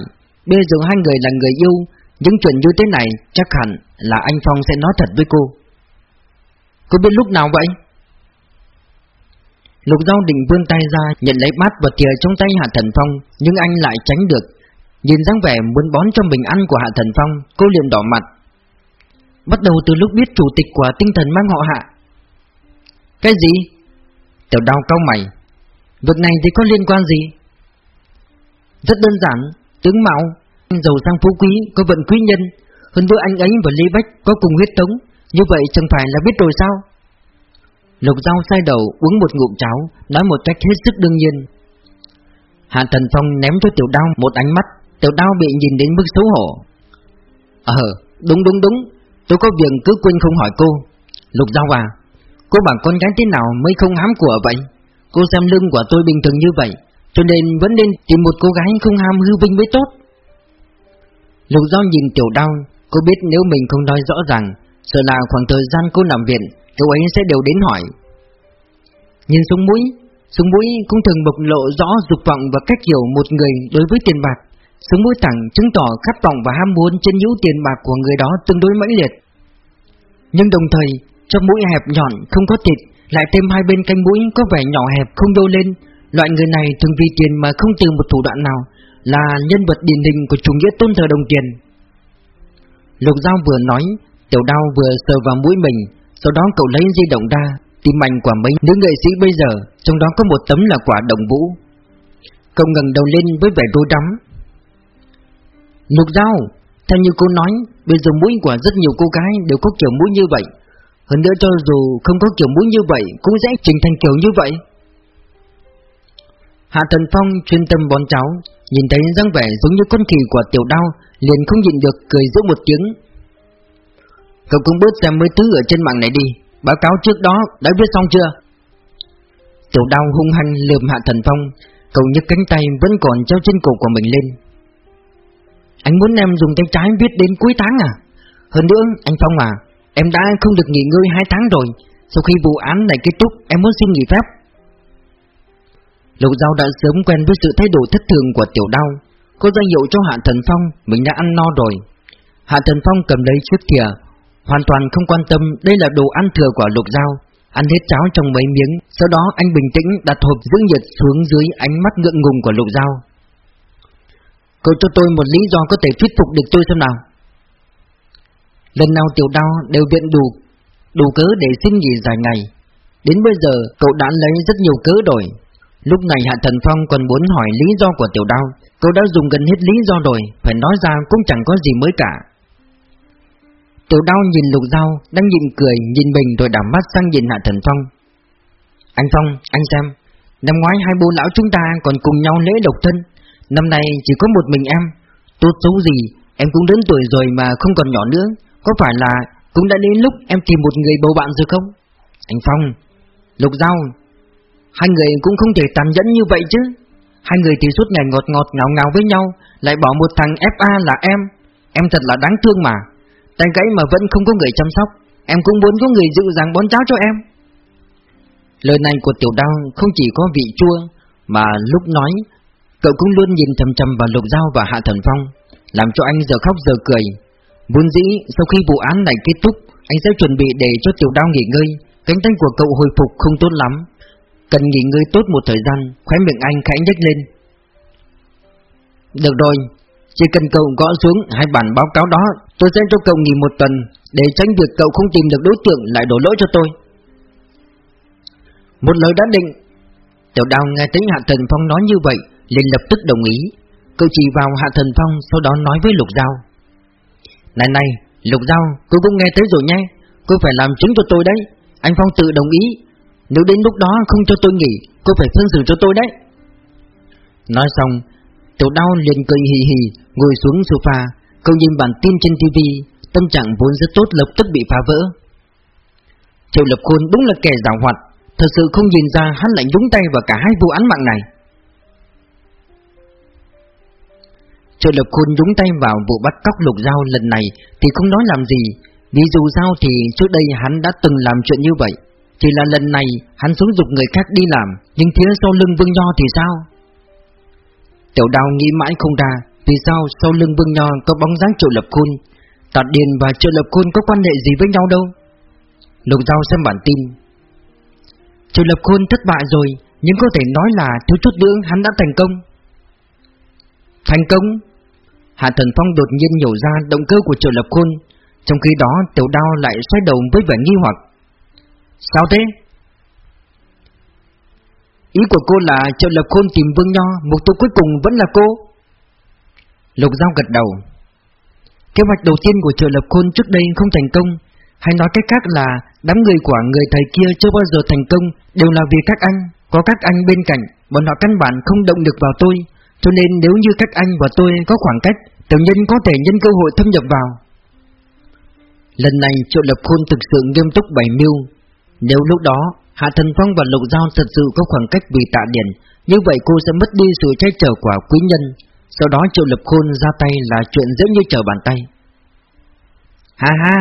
Bây giờ hai người là người yêu, Những chuyện như thế này chắc hẳn là anh Phong sẽ nói thật với cô Cô biết lúc nào vậy? Lục Giao định vươn tay ra, nhận lấy bát và thìa trong tay Hạ Thần Phong, Nhưng anh lại tránh được Nhìn dáng vẻ muốn bón cho mình ăn của Hạ Thần Phong, Cô liền đỏ mặt Bắt đầu từ lúc biết chủ tịch của tinh thần mang họ Hạ Cái gì? Tiểu đau cao mày Việc này thì có liên quan gì? Rất đơn giản, Tướng Mạo Giàu sang phú quý, Có vận quý nhân hơn nữa anh ấy và Lý Bách có cùng huyết tống Như vậy chẳng phải là biết rồi sao? Lục Giao sai đầu uống một ngụm cháo, Nói một cách hết sức đương nhiên. Hạ Thần Phong ném cho tiểu đao một ánh mắt, Tiểu đao bị nhìn đến mức xấu hổ. Ờ đúng đúng đúng, Tôi có việc cứ quên không hỏi cô. Lục Giao à Cô bảo con gái thế nào mới không hám của vậy? Cô xem lưng của tôi bình thường như vậy, Cho nên vẫn nên tìm một cô gái không ham hư vinh mới tốt. Lục Giao nhìn tiểu đao Cô biết nếu mình không nói rõ ràng Sợ là khoảng thời gian cô nằm viện Cậu ấy sẽ đều đến hỏi Nhìn xuống mũi Xuống mũi cũng thường bộc lộ rõ dục vọng và cách hiểu một người đối với tiền bạc xuống mũi thẳng chứng tỏ khát vọng và ham muốn trên nhũ tiền bạc của người đó tương đối mãnh liệt. Nhưng đồng thời, trong mũi hẹp nhọn không có thịt, lại thêm hai bên cánh mũi có vẻ nhỏ hẹp không đô lên. Loại người này thường vì tiền mà không từ một thủ đoạn nào, là nhân vật điển hình của chủ nghĩa tôn thờ đồng tiền. Lục Giao vừa nói, tiểu đao vừa sờ vào mũi mình, sau đó cậu lấy di động ra, tìm ảnh của mấy nữ nghệ sĩ bây giờ, trong đó có một tấm là quả đồng vũ. Cậu ngẩng đầu lên với vẻ đôi đắm, Lục Giao, theo như cô nói, bây giờ mũi của rất nhiều cô gái đều có kiểu mũi như vậy. Hơn nữa cho dù không có kiểu mũi như vậy, cũng sẽ trình thành kiểu như vậy. Hạ Thần Phong chuyên tâm bón cháu, nhìn thấy dáng vẻ giống như con khỉ của tiểu đao, liền không nhịn được cười giữa một tiếng. Cậu cũng bớt xem mấy thứ ở trên mạng này đi, báo cáo trước đó đã viết xong chưa? Tiểu đao hung hăng lườm Hạ Thần Phong, cậu nhấc cánh tay vẫn còn treo trên cổ của mình lên. Anh muốn em dùng tay trái viết đến cuối tháng à? Hơn nữa, anh Phong à, em đã không được nghỉ ngơi hai tháng rồi. Sau khi vụ án này kết thúc, em muốn xin nghỉ phép. Lục Giao đã sớm quen với sự thay đổi thất thường của tiểu đau. Cô ra hiệu cho Hạ Thần Phong, mình đã ăn no rồi. Hạ Thần Phong cầm lấy chiếc thìa, hoàn toàn không quan tâm đây là đồ ăn thừa của Lục Giao. Ăn hết cháo trong mấy miếng, sau đó anh bình tĩnh đặt hộp dưỡng nhiệt xuống dưới ánh mắt ngượng ngùng của Lục Giao. Cậu cho tôi một lý do có thể thuyết phục được tôi xem nào Lần nào tiểu đao đều viện đủ Đủ cớ để xin nghỉ dài ngày Đến bây giờ cậu đã lấy rất nhiều cớ rồi Lúc này Hạ Thần Phong còn muốn hỏi lý do của tiểu đao cô đã dùng gần hết lý do rồi Phải nói ra cũng chẳng có gì mới cả. Tiểu đao nhìn lục dao Đang nhìn cười nhìn mình rồi đảo mắt sang nhìn Hạ Thần Phong. Anh Phong, anh xem Năm ngoái hai bố lão chúng ta còn cùng nhau lễ độc thân Năm nay chỉ có một mình em. Tốt xấu gì Em cũng đến tuổi rồi mà không còn nhỏ nữa Có phải là cũng đã đến lúc em tìm một người bầu bạn rồi không? Anh Phong Lục Giao Hai người cũng không thể tàn nhẫn như vậy chứ. Hai người thì suốt ngày ngọt ngọt ngào ngào với nhau, Lại bỏ một thằng FA là em. Em thật là đáng thương mà. Tay gãy mà vẫn không có người chăm sóc. Em cũng muốn có người dịu dàng bón cháo cho em. Lời này của Tiểu Đao không chỉ có vị chua, Mà lúc nói, Cậu cũng luôn nhìn chầm chầm vào Lục dao và Hạ Thần Phong, Làm cho anh giờ khóc giờ cười. Vốn dĩ sau khi vụ án này kết thúc, Anh sẽ chuẩn bị để cho tiểu đao nghỉ ngơi. Cánh tay của cậu hồi phục không tốt lắm. Cần nghỉ ngơi tốt một thời gian, Khóe miệng anh khẽ nhếch lên. Được rồi, Chỉ cần cậu gõ xuống hai bản báo cáo đó, Tôi sẽ cho cậu nghỉ một tuần Để tránh việc cậu không tìm được đối tượng lại đổ lỗi cho tôi. Một lời đã định, Tiểu đào nghe thấy Hạ Thần Phong nói như vậy, liền lập tức đồng ý. Cậu chỉ vào Hạ Thần Phong, Sau đó nói với Lục Giao. Này này, Lục Giao Cô cũng nghe thấy rồi nhé Cô phải làm chứng cho tôi đấy. Anh Phong tự đồng ý nếu đến lúc đó không cho tôi nghỉ, Cô phải phân xử cho tôi đấy. Nói xong, Tiểu đau liền cười hì hì, Ngồi xuống sofa, không nhìn bản tin trên TV Tâm trạng vốn rất tốt lập tức bị phá vỡ. Triệu Lập Khôn đúng là kẻ giảo hoạt, Thật sự không nhìn ra hắn lại nhúng tay vào cả hai vụ án mạng này. Triệu Lập Khôn nhúng tay vào vụ bắt cóc lục dao lần này thì không nói làm gì, Vì dù sao thì trước đây hắn đã từng làm chuyện như vậy. Chỉ là lần này hắn xuống dục người khác đi làm, Nhưng phía sau lưng Vương Nho thì sao? Tiểu đào nghĩ mãi không ra, Vì sao sau lưng Vương Nho có bóng dáng Triệu Lập Khôn? Tạt Điền và Triệu Lập Khôn có quan hệ gì với nhau đâu? Lục Giao xem bản tin. Triệu Lập Khôn thất bại rồi, Nhưng có thể nói là thiếu chút nữa hắn đã thành công. Thành công? Hạ Thần Phong đột nhiên nhổ ra động cơ của Triệu Lập Khôn, Trong khi đó tiểu đao lại xoay đầu với vẻ nghi hoặc. Sao thế? Ý của cô là Triệu Lập Khôn tìm Vương Nho, Mục tiêu cuối cùng vẫn là cô. Lục Giao gật đầu. Kế hoạch đầu tiên của Triệu Lập Khôn trước đây không thành công. Hay nói cách khác là, Đám người của người thầy kia chưa bao giờ thành công, Đều là vì các anh. Có các anh bên cạnh, Bọn họ căn bản không động được vào tôi. Cho nên nếu như các anh và tôi có khoảng cách, Tiểu nhân có thể nhân cơ hội thâm nhập vào. Lần này Triệu Lập Khôn thực sự nghiêm túc bày mưu. Nếu lúc đó, Hạ Thần Phong và Lục Giao thật sự có khoảng cách vì tạ điển, Như vậy cô sẽ mất đi sự che chở của quý nhân. Sau đó Triệu Lập Khôn ra tay là chuyện dễ như trở bàn tay. Ha ha,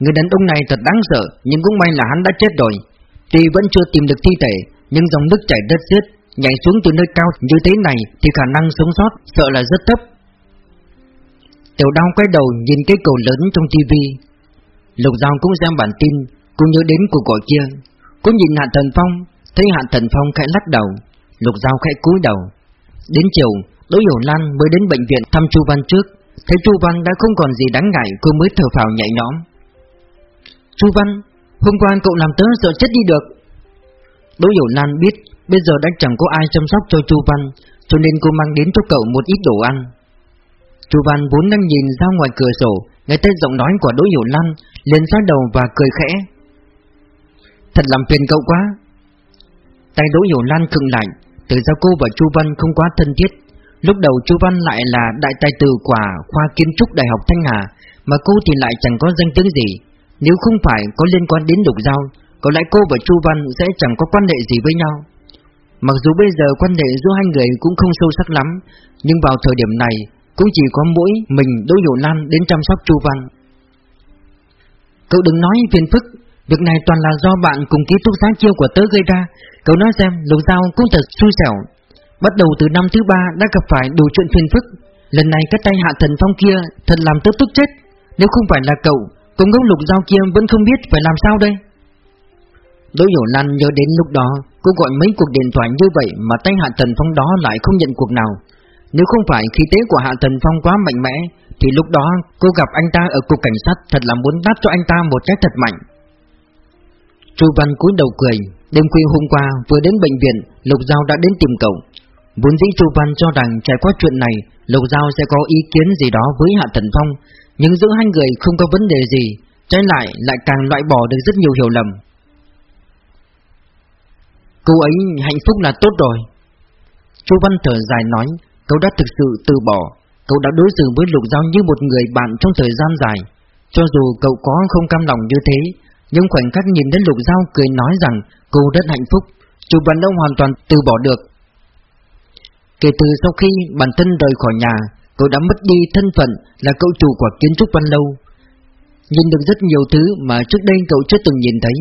Người đàn ông này thật đáng sợ, Nhưng cũng may là hắn đã chết rồi. Tuy vẫn chưa tìm được thi thể, Nhưng dòng nước chảy đất xiết, Nhảy xuống từ nơi cao như thế này Thì khả năng sống sót sợ là rất thấp. Tiểu đau quay đầu nhìn cái cầu lớn trong tivi Lục Giao cũng xem bản tin cô nhớ đến cuộc gọi kia Cô nhìn Hạ Thần Phong, Thấy Hạ Thần Phong khẽ lắc đầu, Lục Giao khẽ cúi đầu. Đến chiều, Đỗ Hiểu Lan mới đến bệnh viện thăm Chu Văn trước, Thấy Chu Văn đã không còn gì đáng ngại, Cô mới thở phào nhẹ nhõm. Chu Văn, Hôm qua cậu làm tớ sợ chết đi được. Đỗ Hiểu Lan biết Bây giờ đã chẳng có ai chăm sóc cho Chu Văn, Cho nên cô mang đến cho cậu một ít đồ ăn. Chu Văn vốn đang nhìn ra ngoài cửa sổ, Nghe thấy giọng nói của Đỗ Hiểu Lan, liền xoay đầu và cười khẽ. Thật làm phiền cậu quá. Tay Đỗ Hiểu Lan khựng lại, Từ ra cô và Chu Văn không quá thân thiết. Lúc đầu Chu Văn lại là đại tài tử quả khoa kiến trúc Đại học Thanh Hà, Mà cô thì lại chẳng có danh tiếng gì. Nếu không phải có liên quan đến đục giao, Có lẽ cô và Chu Văn sẽ chẳng có quan hệ gì với nhau. Mặc dù bây giờ quan hệ giữa hai người cũng không sâu sắc lắm, Nhưng vào thời điểm này, Cũng chỉ có mỗi mình Đỗ Hiểu Lan đến chăm sóc Chu Văn. Cậu đừng nói phiền phức Việc này toàn là do bạn cùng ký túc xá chiêu của tớ gây ra. Cậu nói xem Lục Giao cũng thật xui xẻo. Bắt đầu từ năm thứ ba đã gặp phải đủ chuyện phiền phức. Lần này cái tay hạ thần phong kia Thật làm tớ tức chết. Nếu không phải là cậu, Cùng ngốc Lục Giao kia vẫn không biết phải làm sao đây. Đỗ Hiểu Lan nhớ đến lúc đó, Cô gọi mấy cuộc điện thoại như vậy Mà tay Hạ Thần Phong đó lại không nhận cuộc nào. Nếu không phải khí tế của Hạ Thần Phong quá mạnh mẽ, Thì lúc đó cô gặp anh ta ở cục cảnh sát Thật là muốn đáp cho anh ta một cái thật mạnh. Chu Văn cúi đầu cười. Đêm khuya hôm qua, vừa đến bệnh viện Lục Giao đã đến tìm cậu. Vốn dĩ Chu Văn cho rằng trải qua chuyện này Lục Giao sẽ có ý kiến gì đó với Hạ Thần Phong. Nhưng giữa hai người không có vấn đề gì. Trái lại lại càng loại bỏ được rất nhiều hiểu lầm. Cô ấy hạnh phúc là tốt rồi. Chu Văn thở dài nói, Cậu đã thực sự từ bỏ. Cậu đã đối xử với Lục Giao như một người bạn trong thời gian dài. Cho dù cậu có không cam lòng như thế nhưng khoảnh khắc nhìn đến Lục Giao cười nói rằng, Cô rất hạnh phúc chủ bản ông hoàn toàn từ bỏ được. Kể từ sau khi bản thân rời khỏi nhà, Cậu đã mất đi thân phận là cậu chủ của kiến trúc văn lâu. Nhìn được rất nhiều thứ mà trước đây cậu chưa từng nhìn thấy,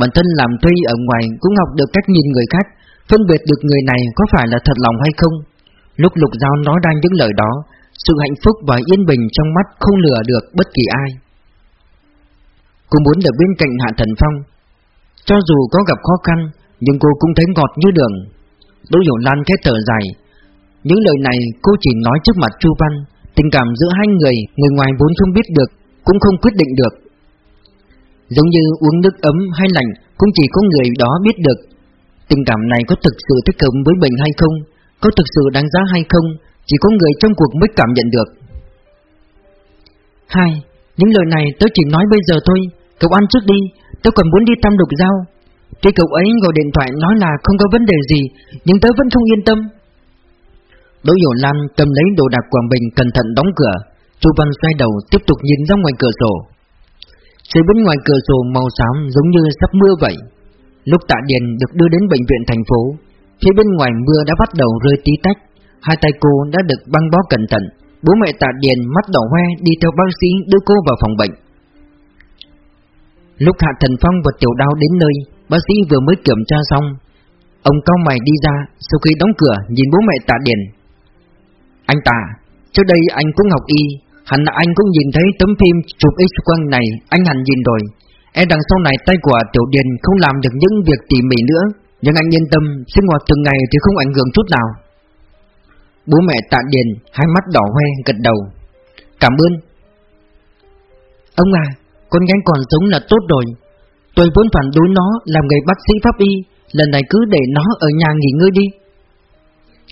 Bản thân làm thuê ở ngoài cũng học được cách nhìn người khác, Phân biệt được người này có phải là thật lòng hay không. Lúc Lục Giao nói ra những lời đó, Sự hạnh phúc và yên bình trong mắt không lừa được bất kỳ ai. Cô muốn ở bên cạnh Hạ Thần Phong. Cho dù có gặp khó khăn, Nhưng cô cũng thấy ngọt như đường. Đỗ Hiểu Lan khẽ thở dài. Những lời này cô chỉ nói trước mặt Chu Văn. Tình cảm giữa hai người Người ngoài vốn không biết được, Cũng không quyết định được. Giống như uống nước ấm hay lạnh, Cũng chỉ có người đó biết được. Tình cảm này có thực sự thích hợp với mình hay không? Có thực sự đáng giá hay không? Chỉ có người trong cuộc mới cảm nhận được. Hai, Những lời này tớ chỉ nói bây giờ thôi. Cậu ăn trước đi, Tớ còn muốn đi thăm đục dao Tuy cậu ấy gọi điện thoại nói là không có vấn đề gì, Nhưng tớ vẫn không yên tâm. Đỗ Hiểu Lan cầm lấy đồ đạc của mình cẩn thận đóng cửa. Chu Văn xoay đầu tiếp tục nhìn ra ngoài cửa sổ. Trời bên ngoài cửa sổ màu xám giống như sắp mưa vậy. Lúc tạ điền được đưa đến bệnh viện thành phố, Phía bên ngoài mưa đã bắt đầu rơi tí tách. Hai tay cô đã được băng bó cẩn thận. Bố mẹ tạ điền mắt đỏ hoe đi theo bác sĩ đưa cô vào phòng bệnh. Lúc Hạ Thần Phong và Tiểu Đao đến nơi, Bác sĩ vừa mới kiểm tra xong, Ông cao mày đi ra, Sau khi đóng cửa, nhìn bố mẹ tạ điền. Anh tạ, Trước đây anh cũng học y, Hẳn là anh cũng nhìn thấy tấm phim chụp x-quang này, Anh hẳn nhìn rồi. E đằng sau này tay của Tiểu Điền không làm được những việc tỉ mỉ nữa, Nhưng anh yên tâm, Sinh hoạt từng ngày thì không ảnh hưởng chút nào. Bố mẹ tạ Điền, Hai mắt đỏ hoe, gật đầu. Cảm ơn. Ông à con gái còn sống là tốt rồi. Tôi vốn phản đối nó làm người bác sĩ pháp y, Lần này cứ để nó ở nhà nghỉ ngơi đi.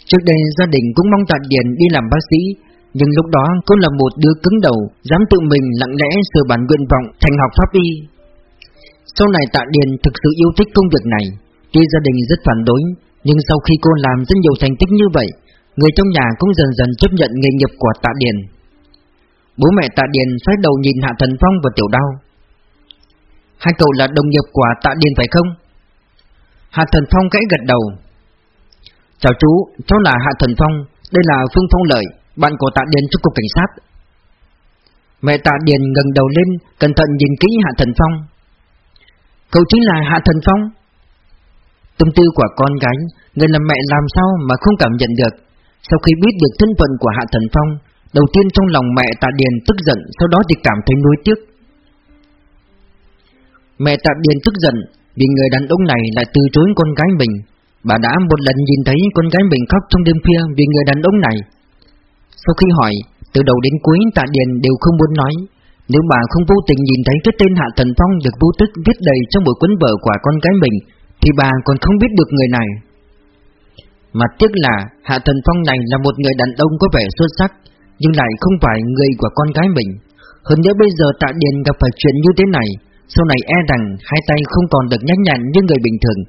Trước đây gia đình cũng mong Tạ Điền đi làm bác sĩ, Nhưng lúc đó cô là một đứa cứng đầu, Dám tự mình lặng lẽ sửa bản nguyện vọng thành học pháp y. Sau này Tạ Điền thực sự yêu thích công việc này. Tuy gia đình rất phản đối, Nhưng sau khi cô làm rất nhiều thành tích như vậy, Người trong nhà cũng dần dần chấp nhận nghề nghiệp của Tạ Điền. Bố mẹ Tạ Điền xoay đầu nhìn Hạ Thần Phong và Tiểu Đao. Hai cậu là đồng nghiệp của Tạ Điền phải không? Hạ Thần Phong gãy gật đầu. Chào chú, cháu là Hạ Thần Phong Đây là Phương Phong Lợi Bạn của Tạ Điền trong cục cảnh sát. Mẹ Tạ Điền ngẩng đầu lên Cẩn thận nhìn kỹ Hạ Thần Phong. Cậu chính là Hạ Thần Phong. Tâm tư của con gái Người làm mẹ làm sao mà không cảm nhận được? Sau khi biết được thân phận của Hạ Thần Phong Đầu tiên trong lòng mẹ Tạ Điền tức giận, Sau đó thì cảm thấy nuối tiếc. Mẹ Tạ Điền tức giận Vì người đàn ông này lại từ chối con gái mình. Bà đã một lần nhìn thấy con gái mình khóc trong đêm khuya vì người đàn ông này. Sau khi hỏi, Từ đầu đến cuối Tạ Điền đều không muốn nói. Nếu bà không vô tình nhìn thấy cái tên Hạ Thần Phong Được vô tức viết đầy trong buổi cuốn vở của con gái mình, Thì bà còn không biết được người này. Mà tiếc là Hạ Thần Phong này là một người đàn ông có vẻ xuất sắc. Nhưng lại không phải người của con gái mình. Hơn nữa bây giờ Tạ Điền gặp phải chuyện như thế này, Sau này e rằng hai tay không còn được nhanh nhặn như người bình thường,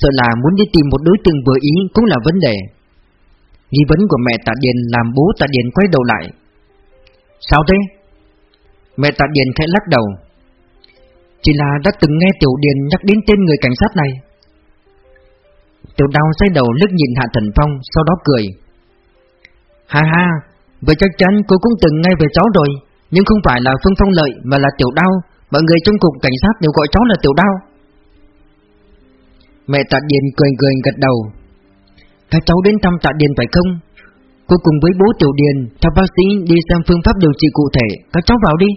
Sợ là muốn đi tìm một đối tượng vừa ý cũng là vấn đề. Nghi vấn của mẹ Tạ Điền làm bố Tạ Điền quay đầu lại. Sao thế? Mẹ Tạ Điền khẽ lắc đầu. Chỉ là đã từng nghe Tiểu Điền nhắc đến tên người cảnh sát này. Tiểu đau xoay đầu lướt nhìn Hạ Thần Phong, Sau đó cười. Ha ha Vậy chắc chắn cô cũng từng nghe về cháu rồi. Nhưng không phải là Phương Phong Lợi Mà là Tiểu Đao. Mọi người trong cục cảnh sát đều gọi cháu là Tiểu Đao. Mẹ Tạ Điền cười cười gật đầu. Các cháu đến thăm Tạ Điền phải không? Cô cùng với bố Tiểu Điền Theo bác sĩ đi xem phương pháp điều trị cụ thể. Các cháu vào đi.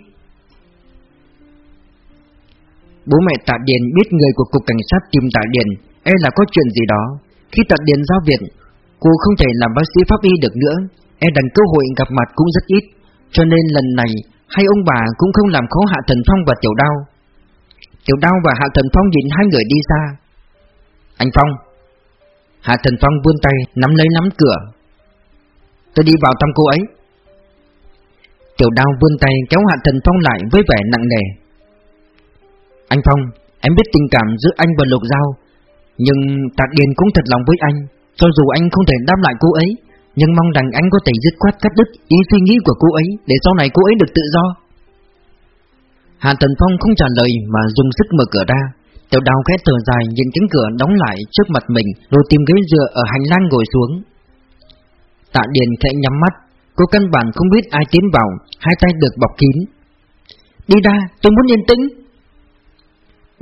Bố mẹ Tạ Điền biết người của cục cảnh sát tìm Tạ Điền E là có chuyện gì đó. Khi Tạ Điền ra viện, Cô không thể làm bác sĩ pháp y được nữa. E rằng cơ hội gặp mặt cũng rất ít, Cho nên lần này Hai ông bà cũng không làm khó Hạ Thần Phong và Tiểu Đao. Tiểu Đao và Hạ Thần Phong nhìn hai người đi xa. Anh Phong. Hạ Thần Phong vươn tay nắm lấy nắm cửa. Tôi đi vào thăm cô ấy. Tiểu đao vươn tay kéo Hạ Thần Phong lại với vẻ nặng nề. Anh Phong, Em biết tình cảm giữa anh và Lục Giao, Nhưng Tạ Điền cũng thật lòng với anh, Cho dù anh không thể đáp lại cô ấy nhưng mong rằng anh có thể dứt khoát cắt đứt ý suy nghĩ của cô ấy Để sau này cô ấy được tự do. Hạ Tần Phong không trả lời mà dùng sức mở cửa ra. Tiểu đào khẽ thở dài nhìn cánh cửa đóng lại trước mặt mình Rồi tìm ghế dựa ở hành lang ngồi xuống. Tạ Điền khẽ nhắm mắt. Cô căn bản không biết ai tiến vào, Hai tay được bọc kín. Đi ra, tôi muốn yên tĩnh.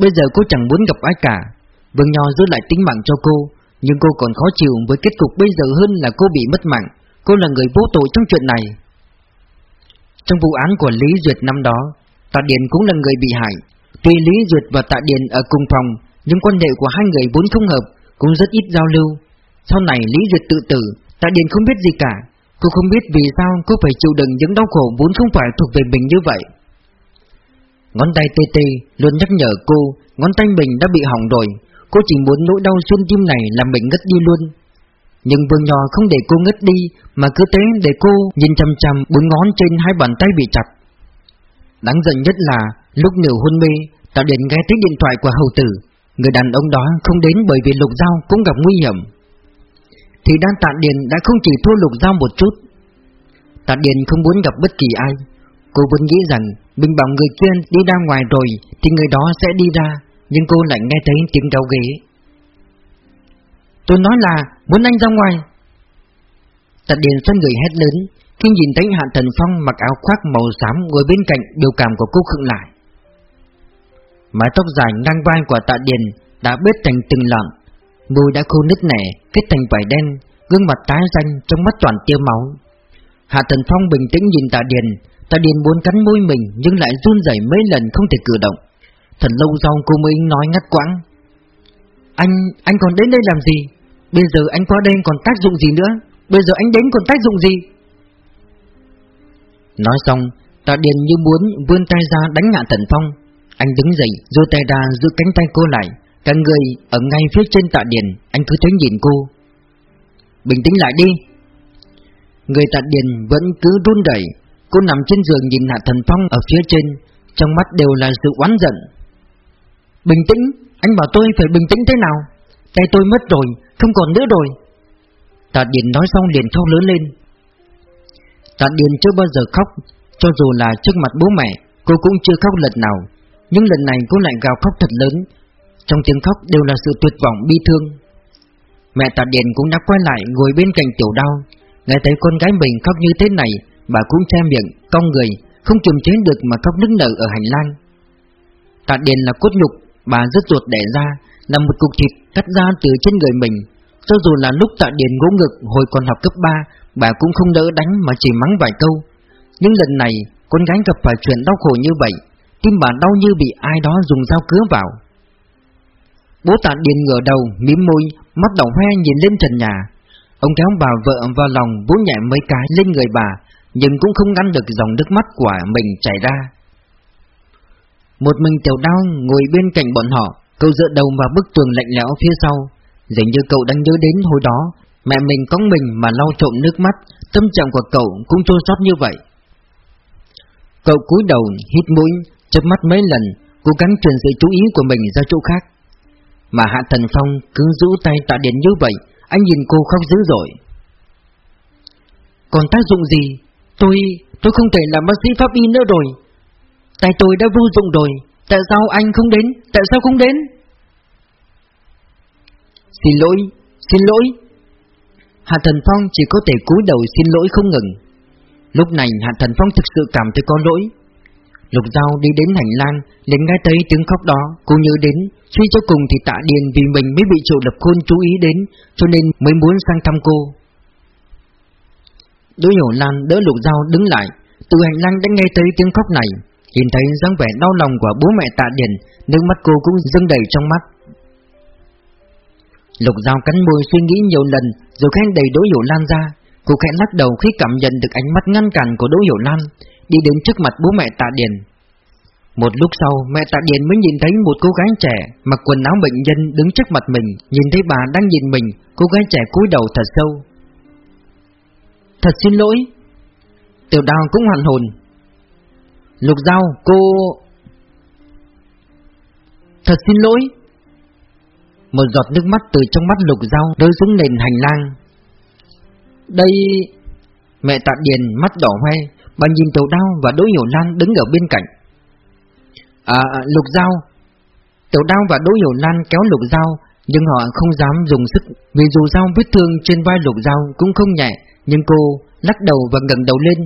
Bây giờ cô chẳng muốn gặp ai cả. Vương Nho giữ lại tính mạng cho cô nhưng cô còn khó chịu với kết cục bây giờ hơn là cô bị mất mạng. Cô là người vô tội trong chuyện này. Trong vụ án của Lý Duyệt năm đó, Tạ Điền cũng là người bị hại. Tuy Lý Duyệt và Tạ Điền ở cùng phòng, Nhưng quan hệ của hai người vốn không hợp, Cũng rất ít giao lưu. Sau này Lý Duyệt tự tử, Tạ Điền không biết gì cả. Cô không biết vì sao cô phải chịu đựng những đau khổ vốn không phải thuộc về mình như vậy. Ngón tay tê tê luôn nhắc nhở cô, Ngón tay mình đã bị hỏng rồi. Cô chỉ muốn nỗi đau xuyên tim này làm mình ngất đi luôn. Nhưng Vương Nho không để cô ngất đi, Mà cứ thế để cô nhìn chăm chăm bốn ngón trên hai bàn tay bị chặt. Đáng giận nhất là, lúc nửa hôn mê Tạ điện nghe tiếng điện thoại của hầu tử. Người đàn ông đó không đến bởi vì lục dao cũng gặp nguy hiểm. Thì đan Tạ điện đã không chỉ thua lục dao một chút. Tạ điện không muốn gặp bất kỳ ai. Cô vẫn nghĩ rằng, mình bảo người kia đi ra ngoài rồi Thì người đó sẽ đi ra. Nhưng cô lại nghe thấy tiếng đau ghế. Tôi nói là muốn anh ra ngoài. Tạ Điền xoay người hét lớn Khi nhìn thấy Hạ Thần Phong mặc áo khoác màu xám ngồi bên cạnh Biểu cảm của cô khựng lại. Mái tóc dài ngang vai của Tạ Điền đã bết thành từng lọn, Môi đã khô nứt nẻ, kết thành vải đen Gương mặt tái xanh trong mắt toàn tia máu. Hạ Thần Phong bình tĩnh nhìn Tạ Điền Tạ Điền muốn cắn môi mình Nhưng lại run rẩy mấy lần không thể cử động thần lâu sau cô mới nói ngắt quãng. Anh, anh còn đến đây làm gì? Bây giờ anh qua đây còn tác dụng gì nữa? Bây giờ anh đến còn tác dụng gì? Nói xong Tạ Điền như muốn vươn tay ra đánh ngã Tần Phong. Anh đứng dậy giơ tay ra giữ cánh tay cô lại. Cả người ở ngay phía trên Tạ Điền Anh cứ thế nhìn cô. Bình tĩnh lại đi. Người Tạ Điền vẫn cứ run đẩy Cô nằm trên giường nhìn Hạ Thần Phong ở phía trên. Trong mắt đều là sự oán giận. Bình tĩnh. Anh bảo tôi phải bình tĩnh thế nào? Tay tôi mất rồi Không còn nữa rồi. Tạ Điền nói xong liền khóc lớn lên. Tạ Điền chưa bao giờ khóc Cho dù là trước mặt bố mẹ Cô cũng chưa khóc lần nào. Nhưng lần này cô lại gào khóc thật lớn. Trong tiếng khóc đều là sự tuyệt vọng bi thương. Mẹ Tạ Điền cũng đã quay lại ngồi bên cạnh tiểu đau Nghe thấy con gái mình khóc như thế này Bà cũng che miệng, cong người Không kiềm chế được mà khóc nức nở ở hành lang. Tạ Điền là cốt nhục Bà rất ruột đẻ ra Là một cục thịt cắt ra từ trên người mình. Cho dù là lúc Tạ Điền ngỗ ngực Hồi còn học cấp 3 Bà cũng không đỡ đánh mà chỉ mắng vài câu. Nhưng lần này con gái gặp phải chuyện đau khổ như vậy Tim bà đau như bị ai đó dùng dao cứa vào. Bố Tạ Điền ngửa đầu, mím môi, mắt đỏ hoe nhìn lên trần nhà. Ông kéo bà vợ vào lòng vỗ nhẹ mấy cái lên người bà Nhưng cũng không ngăn được dòng nước mắt của mình chảy ra. Một mình tiểu đau ngồi bên cạnh bọn họ Cậu dựa đầu vào bức tường lạnh lẽo phía sau. Dường như cậu đang nhớ đến hồi đó Mẹ mình có mình mà lau trộm nước mắt Tâm trạng của cậu cũng trôi sót như vậy. Cậu cúi đầu hít mũi chớp mắt mấy lần Cố gắng truyền sự chú ý của mình ra chỗ khác. Mà Hạ Thần Phong cứ giữ tay tạ điện như vậy Anh nhìn cô khóc dữ dội. Còn tác dụng gì? Tôi, tôi không thể làm bác sĩ pháp y nữa rồi. Tay tôi đã vô dụng rồi. Tại sao anh không đến? Tại sao không đến? Xin lỗi Xin lỗi. Hạ Thần Phong chỉ có thể cúi đầu xin lỗi không ngừng. Lúc này Hạ Thần Phong thực sự cảm thấy có lỗi. Lục Giao đi đến hành lang, liền nghe thấy tiếng khóc đó. Cô nhớ đến, Suy cho cùng thì tạ điền vì mình mới bị triệu lập khôn chú ý đến, Cho nên mới muốn sang thăm cô. Đối Hiểu Lan đỡ Lục Giao đứng lại. Từ hành lang đã nghe thấy tiếng khóc này. Nhìn thấy dáng vẻ đau lòng của bố mẹ tạ điền, Nước mắt cô cũng dâng đầy trong mắt. Lục Giao cắn môi suy nghĩ nhiều lần, Rồi khen đầy đối Hiểu Lan ra. Cô khẽ lắc đầu khi cảm nhận được ánh mắt ngăn cản của Đỗ Hiểu Lan, Đi đến trước mặt bố mẹ tạ điền. Một lúc sau, mẹ tạ điền mới nhìn thấy một cô gái trẻ Mặc quần áo bệnh nhân đứng trước mặt mình, Nhìn thấy bà đang nhìn mình, Cô gái trẻ cúi đầu thật sâu. Thật xin lỗi. Tiểu đào cũng hoàn hồn Lục Giao, cô... Thật xin lỗi. Một giọt nước mắt từ trong mắt Lục Giao rơi xuống nền hành lang. Đây... Mẹ tạ điền mắt đỏ hoe Bà nhìn Tiểu Đao và Đỗ Hiểu Lan đứng ở bên cạnh. À Lục Giao Tiểu Đao và Đỗ Hiểu Lan kéo Lục Giao Nhưng họ không dám dùng sức Vì dù Giao vết thương trên vai Lục Giao cũng không nhẹ Nhưng cô lắc đầu và ngẩng đầu lên.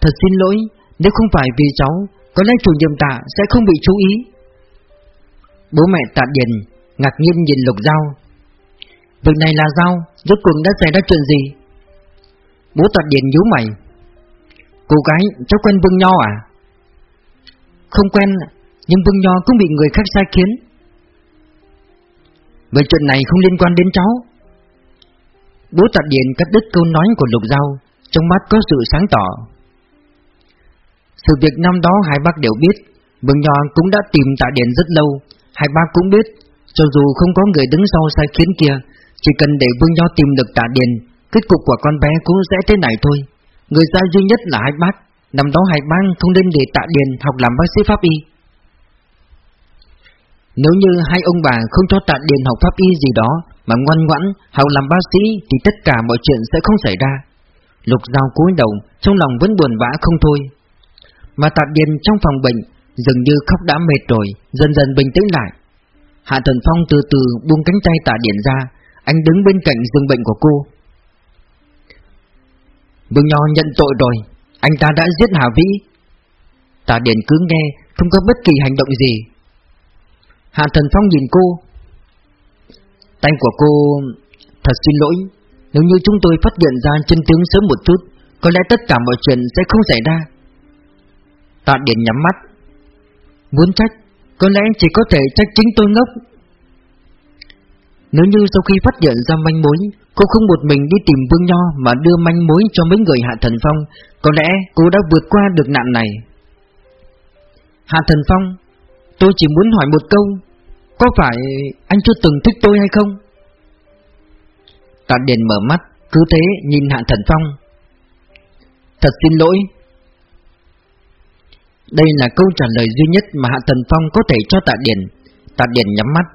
Thật xin lỗi nếu không phải vì cháu Có lẽ chủ nhiệm tạ sẽ không bị chú ý. Bố mẹ tạ điền Ngạc nhiên nhìn Lục Giao. Việc này là Giao Rốt cuộc đã xảy ra chuyện gì? Bố Tạ Điền nhíu mày. Cô gái, cháu quen Vương Nho à? Không quen, nhưng Vương Nho cũng bị người khác sai khiến. Vậy chuyện này không liên quan đến cháu. Bố Tạ Điền cắt đứt câu nói của Lục Giao Trong mắt có sự sáng tỏ. Sự việc năm đó hai bác đều biết. Vương Nho cũng đã tìm Tạ Điền rất lâu. Hai bác cũng biết, Cho dù không có người đứng sau sai khiến kia, Chỉ cần để Vương Nho tìm được Tạ Điền, Kết cục của con bé cũng sẽ thế này thôi. Người sai duy nhất là hai bác. Năm đó hai bác không nên để Tạ Điền học làm bác sĩ pháp y. Nếu như hai ông bà không cho Tạ Điền học pháp y gì đó, Mà ngoan ngoãn học làm bác sĩ, Thì tất cả mọi chuyện sẽ không xảy ra. Lục Giao cúi đầu, Trong lòng vẫn buồn bã không thôi. Mà Tạ Điền trong phòng bệnh Dường như khóc đã mệt rồi, Dần dần bình tĩnh lại. Hạ Thần Phong từ từ buông cánh tay Tạ Điền ra, Anh đứng bên cạnh giường bệnh của cô. Vương Nho nhận tội rồi, Anh ta đã giết Hà Vĩ. Tạ Điền cứ nghe, Không có bất kỳ hành động gì. Hạ Thần Phong nhìn cô. Tay của cô, Thật xin lỗi, Nếu như chúng tôi phát hiện ra chân tướng sớm một chút, Có lẽ tất cả mọi chuyện sẽ không xảy ra. Tạ Điền nhắm mắt. Muốn trách, Có lẽ chỉ có thể trách chính tôi ngốc. Nếu như sau khi phát hiện ra manh mối, Cô không một mình đi tìm Vương Nho Mà đưa manh mối cho mấy người Hạ Thần Phong, Có lẽ cô đã vượt qua được nạn này. Hạ Thần Phong, Tôi chỉ muốn hỏi một câu, Có phải anh chưa từng thích tôi hay không? Tạ Điền mở mắt, Cứ thế nhìn Hạ Thần Phong. Thật xin lỗi đây là câu trả lời duy nhất mà Hạ Thần Phong có thể cho Tạ Điền Tạ Điền nhắm mắt.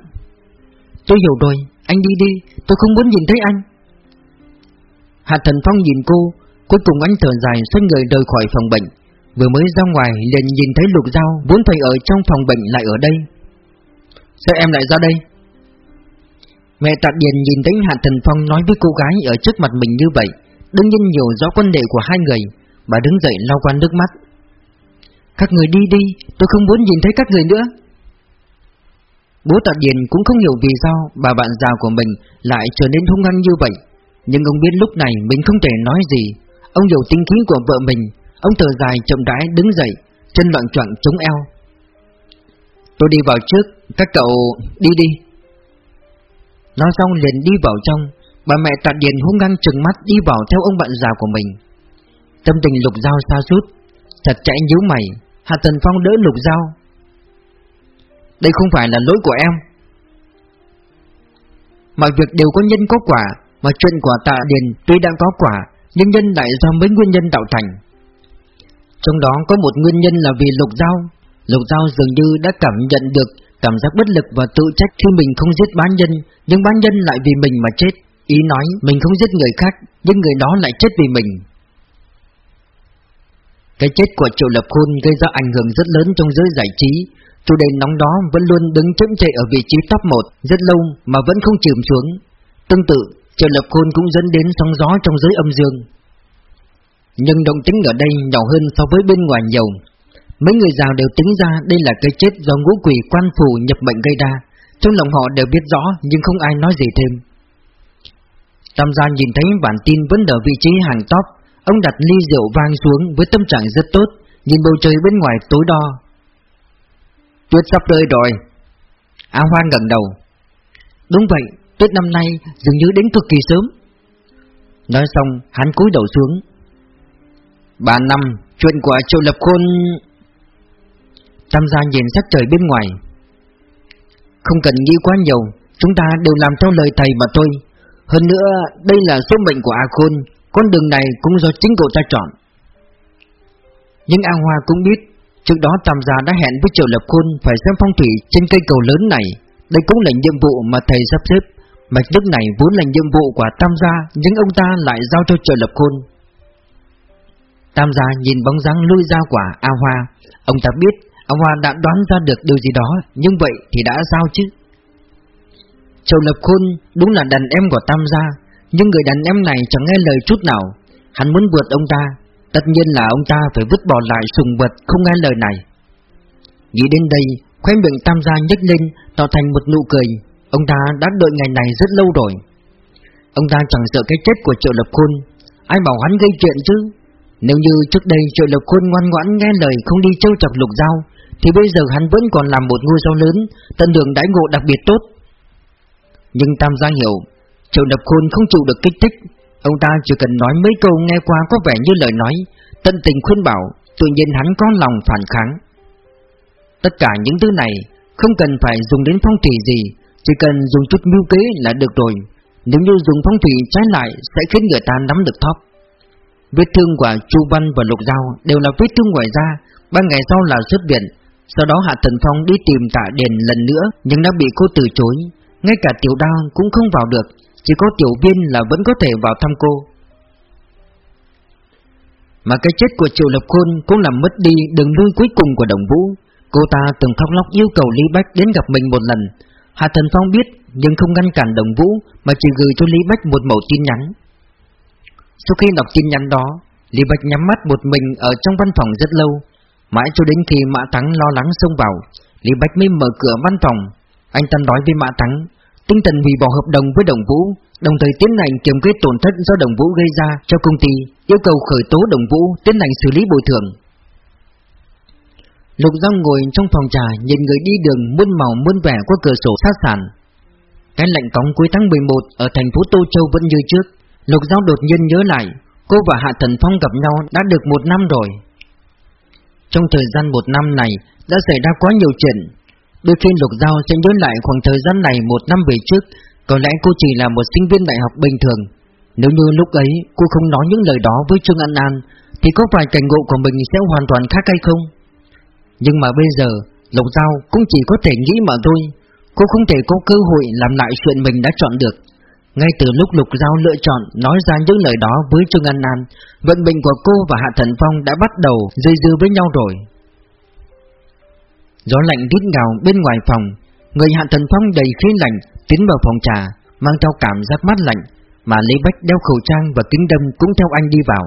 Tôi hiểu rồi, anh đi đi, tôi không muốn nhìn thấy anh. Hạ Thần Phong nhìn cô Cuối cùng anh thở dài xoay người rời khỏi phòng bệnh. Vừa mới ra ngoài liền nhìn thấy lục dao Vốn thầy ở trong phòng bệnh lại ở đây. Sao em lại ra đây? Mẹ Tạ Điền nhìn thấy Hạ Thần Phong nói với cô gái ở trước mặt mình như vậy Đương nhiên nhiều rõ quan hệ của hai người Bà đứng dậy lau qua nước mắt các người đi đi, tôi không muốn nhìn thấy các người nữa. Bố Tạ Điền cũng không hiểu vì sao bà bạn già của mình lại trở nên hung hăng như vậy. Nhưng ông biết lúc này mình không thể nói gì. Ông hiểu tính khí của vợ mình. Ông thở dài chậm rãi đứng dậy Chân loạn choạng chống eo. Tôi đi vào trước Các cậu đi đi. Nói xong liền đi vào trong. Bà mẹ Tạ Điền hung hăng trừng mắt đi vào theo ông bạn già của mình. Tâm tình lục dao xa sút Chặt chẽ nhíu mày. Hạ Tần Phong đỡ lục dao. Đây không phải là lỗi của em. Mọi việc đều có nhân có quả, Mà chuyện quả tạ điền tuy đang có quả, Nhưng nhân lại do mấy nguyên nhân tạo thành. Trong đó có một nguyên nhân là vì lục dao. Lục dao dường như đã cảm nhận được Cảm giác bất lực và tự trách khi mình không giết bán nhân, Nhưng bán nhân lại vì mình mà chết. Ý nói, mình không giết người khác, Nhưng người đó lại chết vì mình cái chết của Triệu Lập Khôn gây ra ảnh hưởng rất lớn trong giới giải trí. Chủ đề nóng đó vẫn luôn đứng chững chệ ở vị trí top 1 rất lâu mà vẫn không chìm xuống. Tương tự, Triệu Lập Khôn cũng dẫn đến sóng gió trong giới âm dương. Nhưng động tính ở đây nhỏ hơn so với bên ngoài nhiều. Mấy người già đều tính ra đây là cái chết do ngũ quỷ quan phù nhập mệnh gây ra. Trong lòng họ đều biết rõ nhưng không ai nói gì thêm. Tam gia nhìn thấy bản tin vẫn ở vị trí hàng top. Ông đặt ly rượu vang xuống với tâm trạng rất tốt Nhìn bầu trời bên ngoài tối đo. Tuyết sắp rơi rồi. A Hoan gần đầu. Đúng vậy, tuyết năm nay dường như đến cực kỳ sớm. Nói xong, hắn cúi đầu xuống. Ba năm, chuyện của Triệu Lập Khôn. Tam gia nhìn sắc trời bên ngoài. Không cần nghĩ quá nhiều Chúng ta đều làm theo lời thầy mà thôi. Hơn nữa, đây là số mệnh của A Khôn con đường này cũng do chính cậu ta chọn. Nhưng a Hoa cũng biết, Trước đó Tam Gia đã hẹn với Triệu Lập Khôn Phải xem phong thủy trên cây cầu lớn này. Đây cũng là nhiệm vụ mà thầy sắp xếp. Mạch nước này vốn là nhiệm vụ của Tam Gia, Nhưng ông ta lại giao cho Triệu Lập Khôn. Tam Gia nhìn bóng dáng lui ra quả A Hoa. Ông ta biết A Hoa đã đoán ra được điều gì đó, Nhưng vậy thì đã sao chứ? Triệu Lập Khôn đúng là đàn em của Tam Gia nhưng người đàn em này chẳng nghe lời chút nào. Hắn muốn vượt ông ta. Tất nhiên là ông ta phải vứt bỏ lại sùng vật không nghe lời này. Nghĩ đến đây Khóe miệng tam gia nhếch lên Tạo thành một nụ cười. Ông ta đã đợi ngày này rất lâu rồi. Ông ta chẳng sợ cái chết của triệu lập khôn. Ai bảo hắn gây chuyện chứ? Nếu như trước đây Triệu Lập Khôn ngoan ngoãn nghe lời không đi trêu chọc lục dao, Thì bây giờ hắn vẫn còn làm một ngôi sao lớn Tận đường đãi ngộ đặc biệt tốt. Nhưng Tam Gia hiểu Triệu đập Khôn không chịu được kích thích. Ông ta chỉ cần nói mấy câu nghe qua có vẻ như lời nói, Tận tình khuyên bảo, Tự nhiên hắn có lòng phản kháng. Tất cả những thứ này Không cần phải dùng đến phong thủy gì, Chỉ cần dùng chút mưu kế là được rồi. Nếu như dùng phong thủy trái lại Sẽ khiến người ta nắm được thóp. Vết thương của Chu Văn và Lục Giao Đều là vết thương ngoài da Ba ngày sau là xuất viện, Sau đó Hạ Thần Phong đi tìm tạ đền lần nữa Nhưng đã bị cô từ chối. Ngay cả tiểu đao cũng không vào được. Chỉ có tiểu viên là vẫn có thể vào thăm cô. Mà cái chết của Triệu Lập Khôn Cũng làm mất đi đường lui cuối cùng của Đồng Vũ. Cô ta từng khóc lóc yêu cầu Lý Bách đến gặp mình một lần. Hạ Thần Phong biết, nhưng không ngăn cản Đồng Vũ, Mà chỉ gửi cho Lý Bách một mẫu tin nhắn. Sau khi đọc tin nhắn đó, Lý Bách nhắm mắt một mình ở trong văn phòng rất lâu. Mãi cho đến khi Mã Thắng lo lắng xông vào, Lý Bách mới mở cửa văn phòng. Anh ta nói với Mã Thắng Tinh thần hủy bỏ hợp đồng với Đồng Vũ Đồng thời tiến hành kiểm kê tổn thất do Đồng Vũ gây ra cho công ty Yêu cầu khởi tố Đồng Vũ tiến hành xử lý bồi thường Lục Giang ngồi trong phòng trà nhìn người đi đường muôn màu muôn vẻ qua cửa sổ sát sàn. Cái lạnh cóng cuối tháng 11 ở thành phố Tô Châu vẫn như trước. Lục Giao đột nhiên nhớ lại, cô và Hạ Thần Phong gặp nhau đã được một năm rồi. Trong thời gian một năm này đã xảy ra quá nhiều chuyện. Đôi khi Lục Giao sẽ nhớ lại khoảng thời gian này một năm về trước, có lẽ cô chỉ là một sinh viên đại học bình thường. Nếu như lúc ấy cô không nói những lời đó với Trương An An, thì có phải cảnh ngộ của mình sẽ hoàn toàn khác hay không? Nhưng mà bây giờ Lục Giao cũng chỉ có thể nghĩ mà thôi Cô không thể có cơ hội làm lại chuyện mình đã chọn được Ngay từ lúc Lục Giao lựa chọn nói ra những lời đó với Trương An An Vận mệnh của cô và Hạ Thần Phong đã bắt đầu dây dưa với nhau rồi Gió lạnh rít ngào bên ngoài phòng. Người Hạ Thần Phong đầy khí lạnh tiến vào phòng trà, Mang theo cảm giác mát lạnh, Mà Lý Bách đeo khẩu trang và kính đâm cũng theo anh đi vào.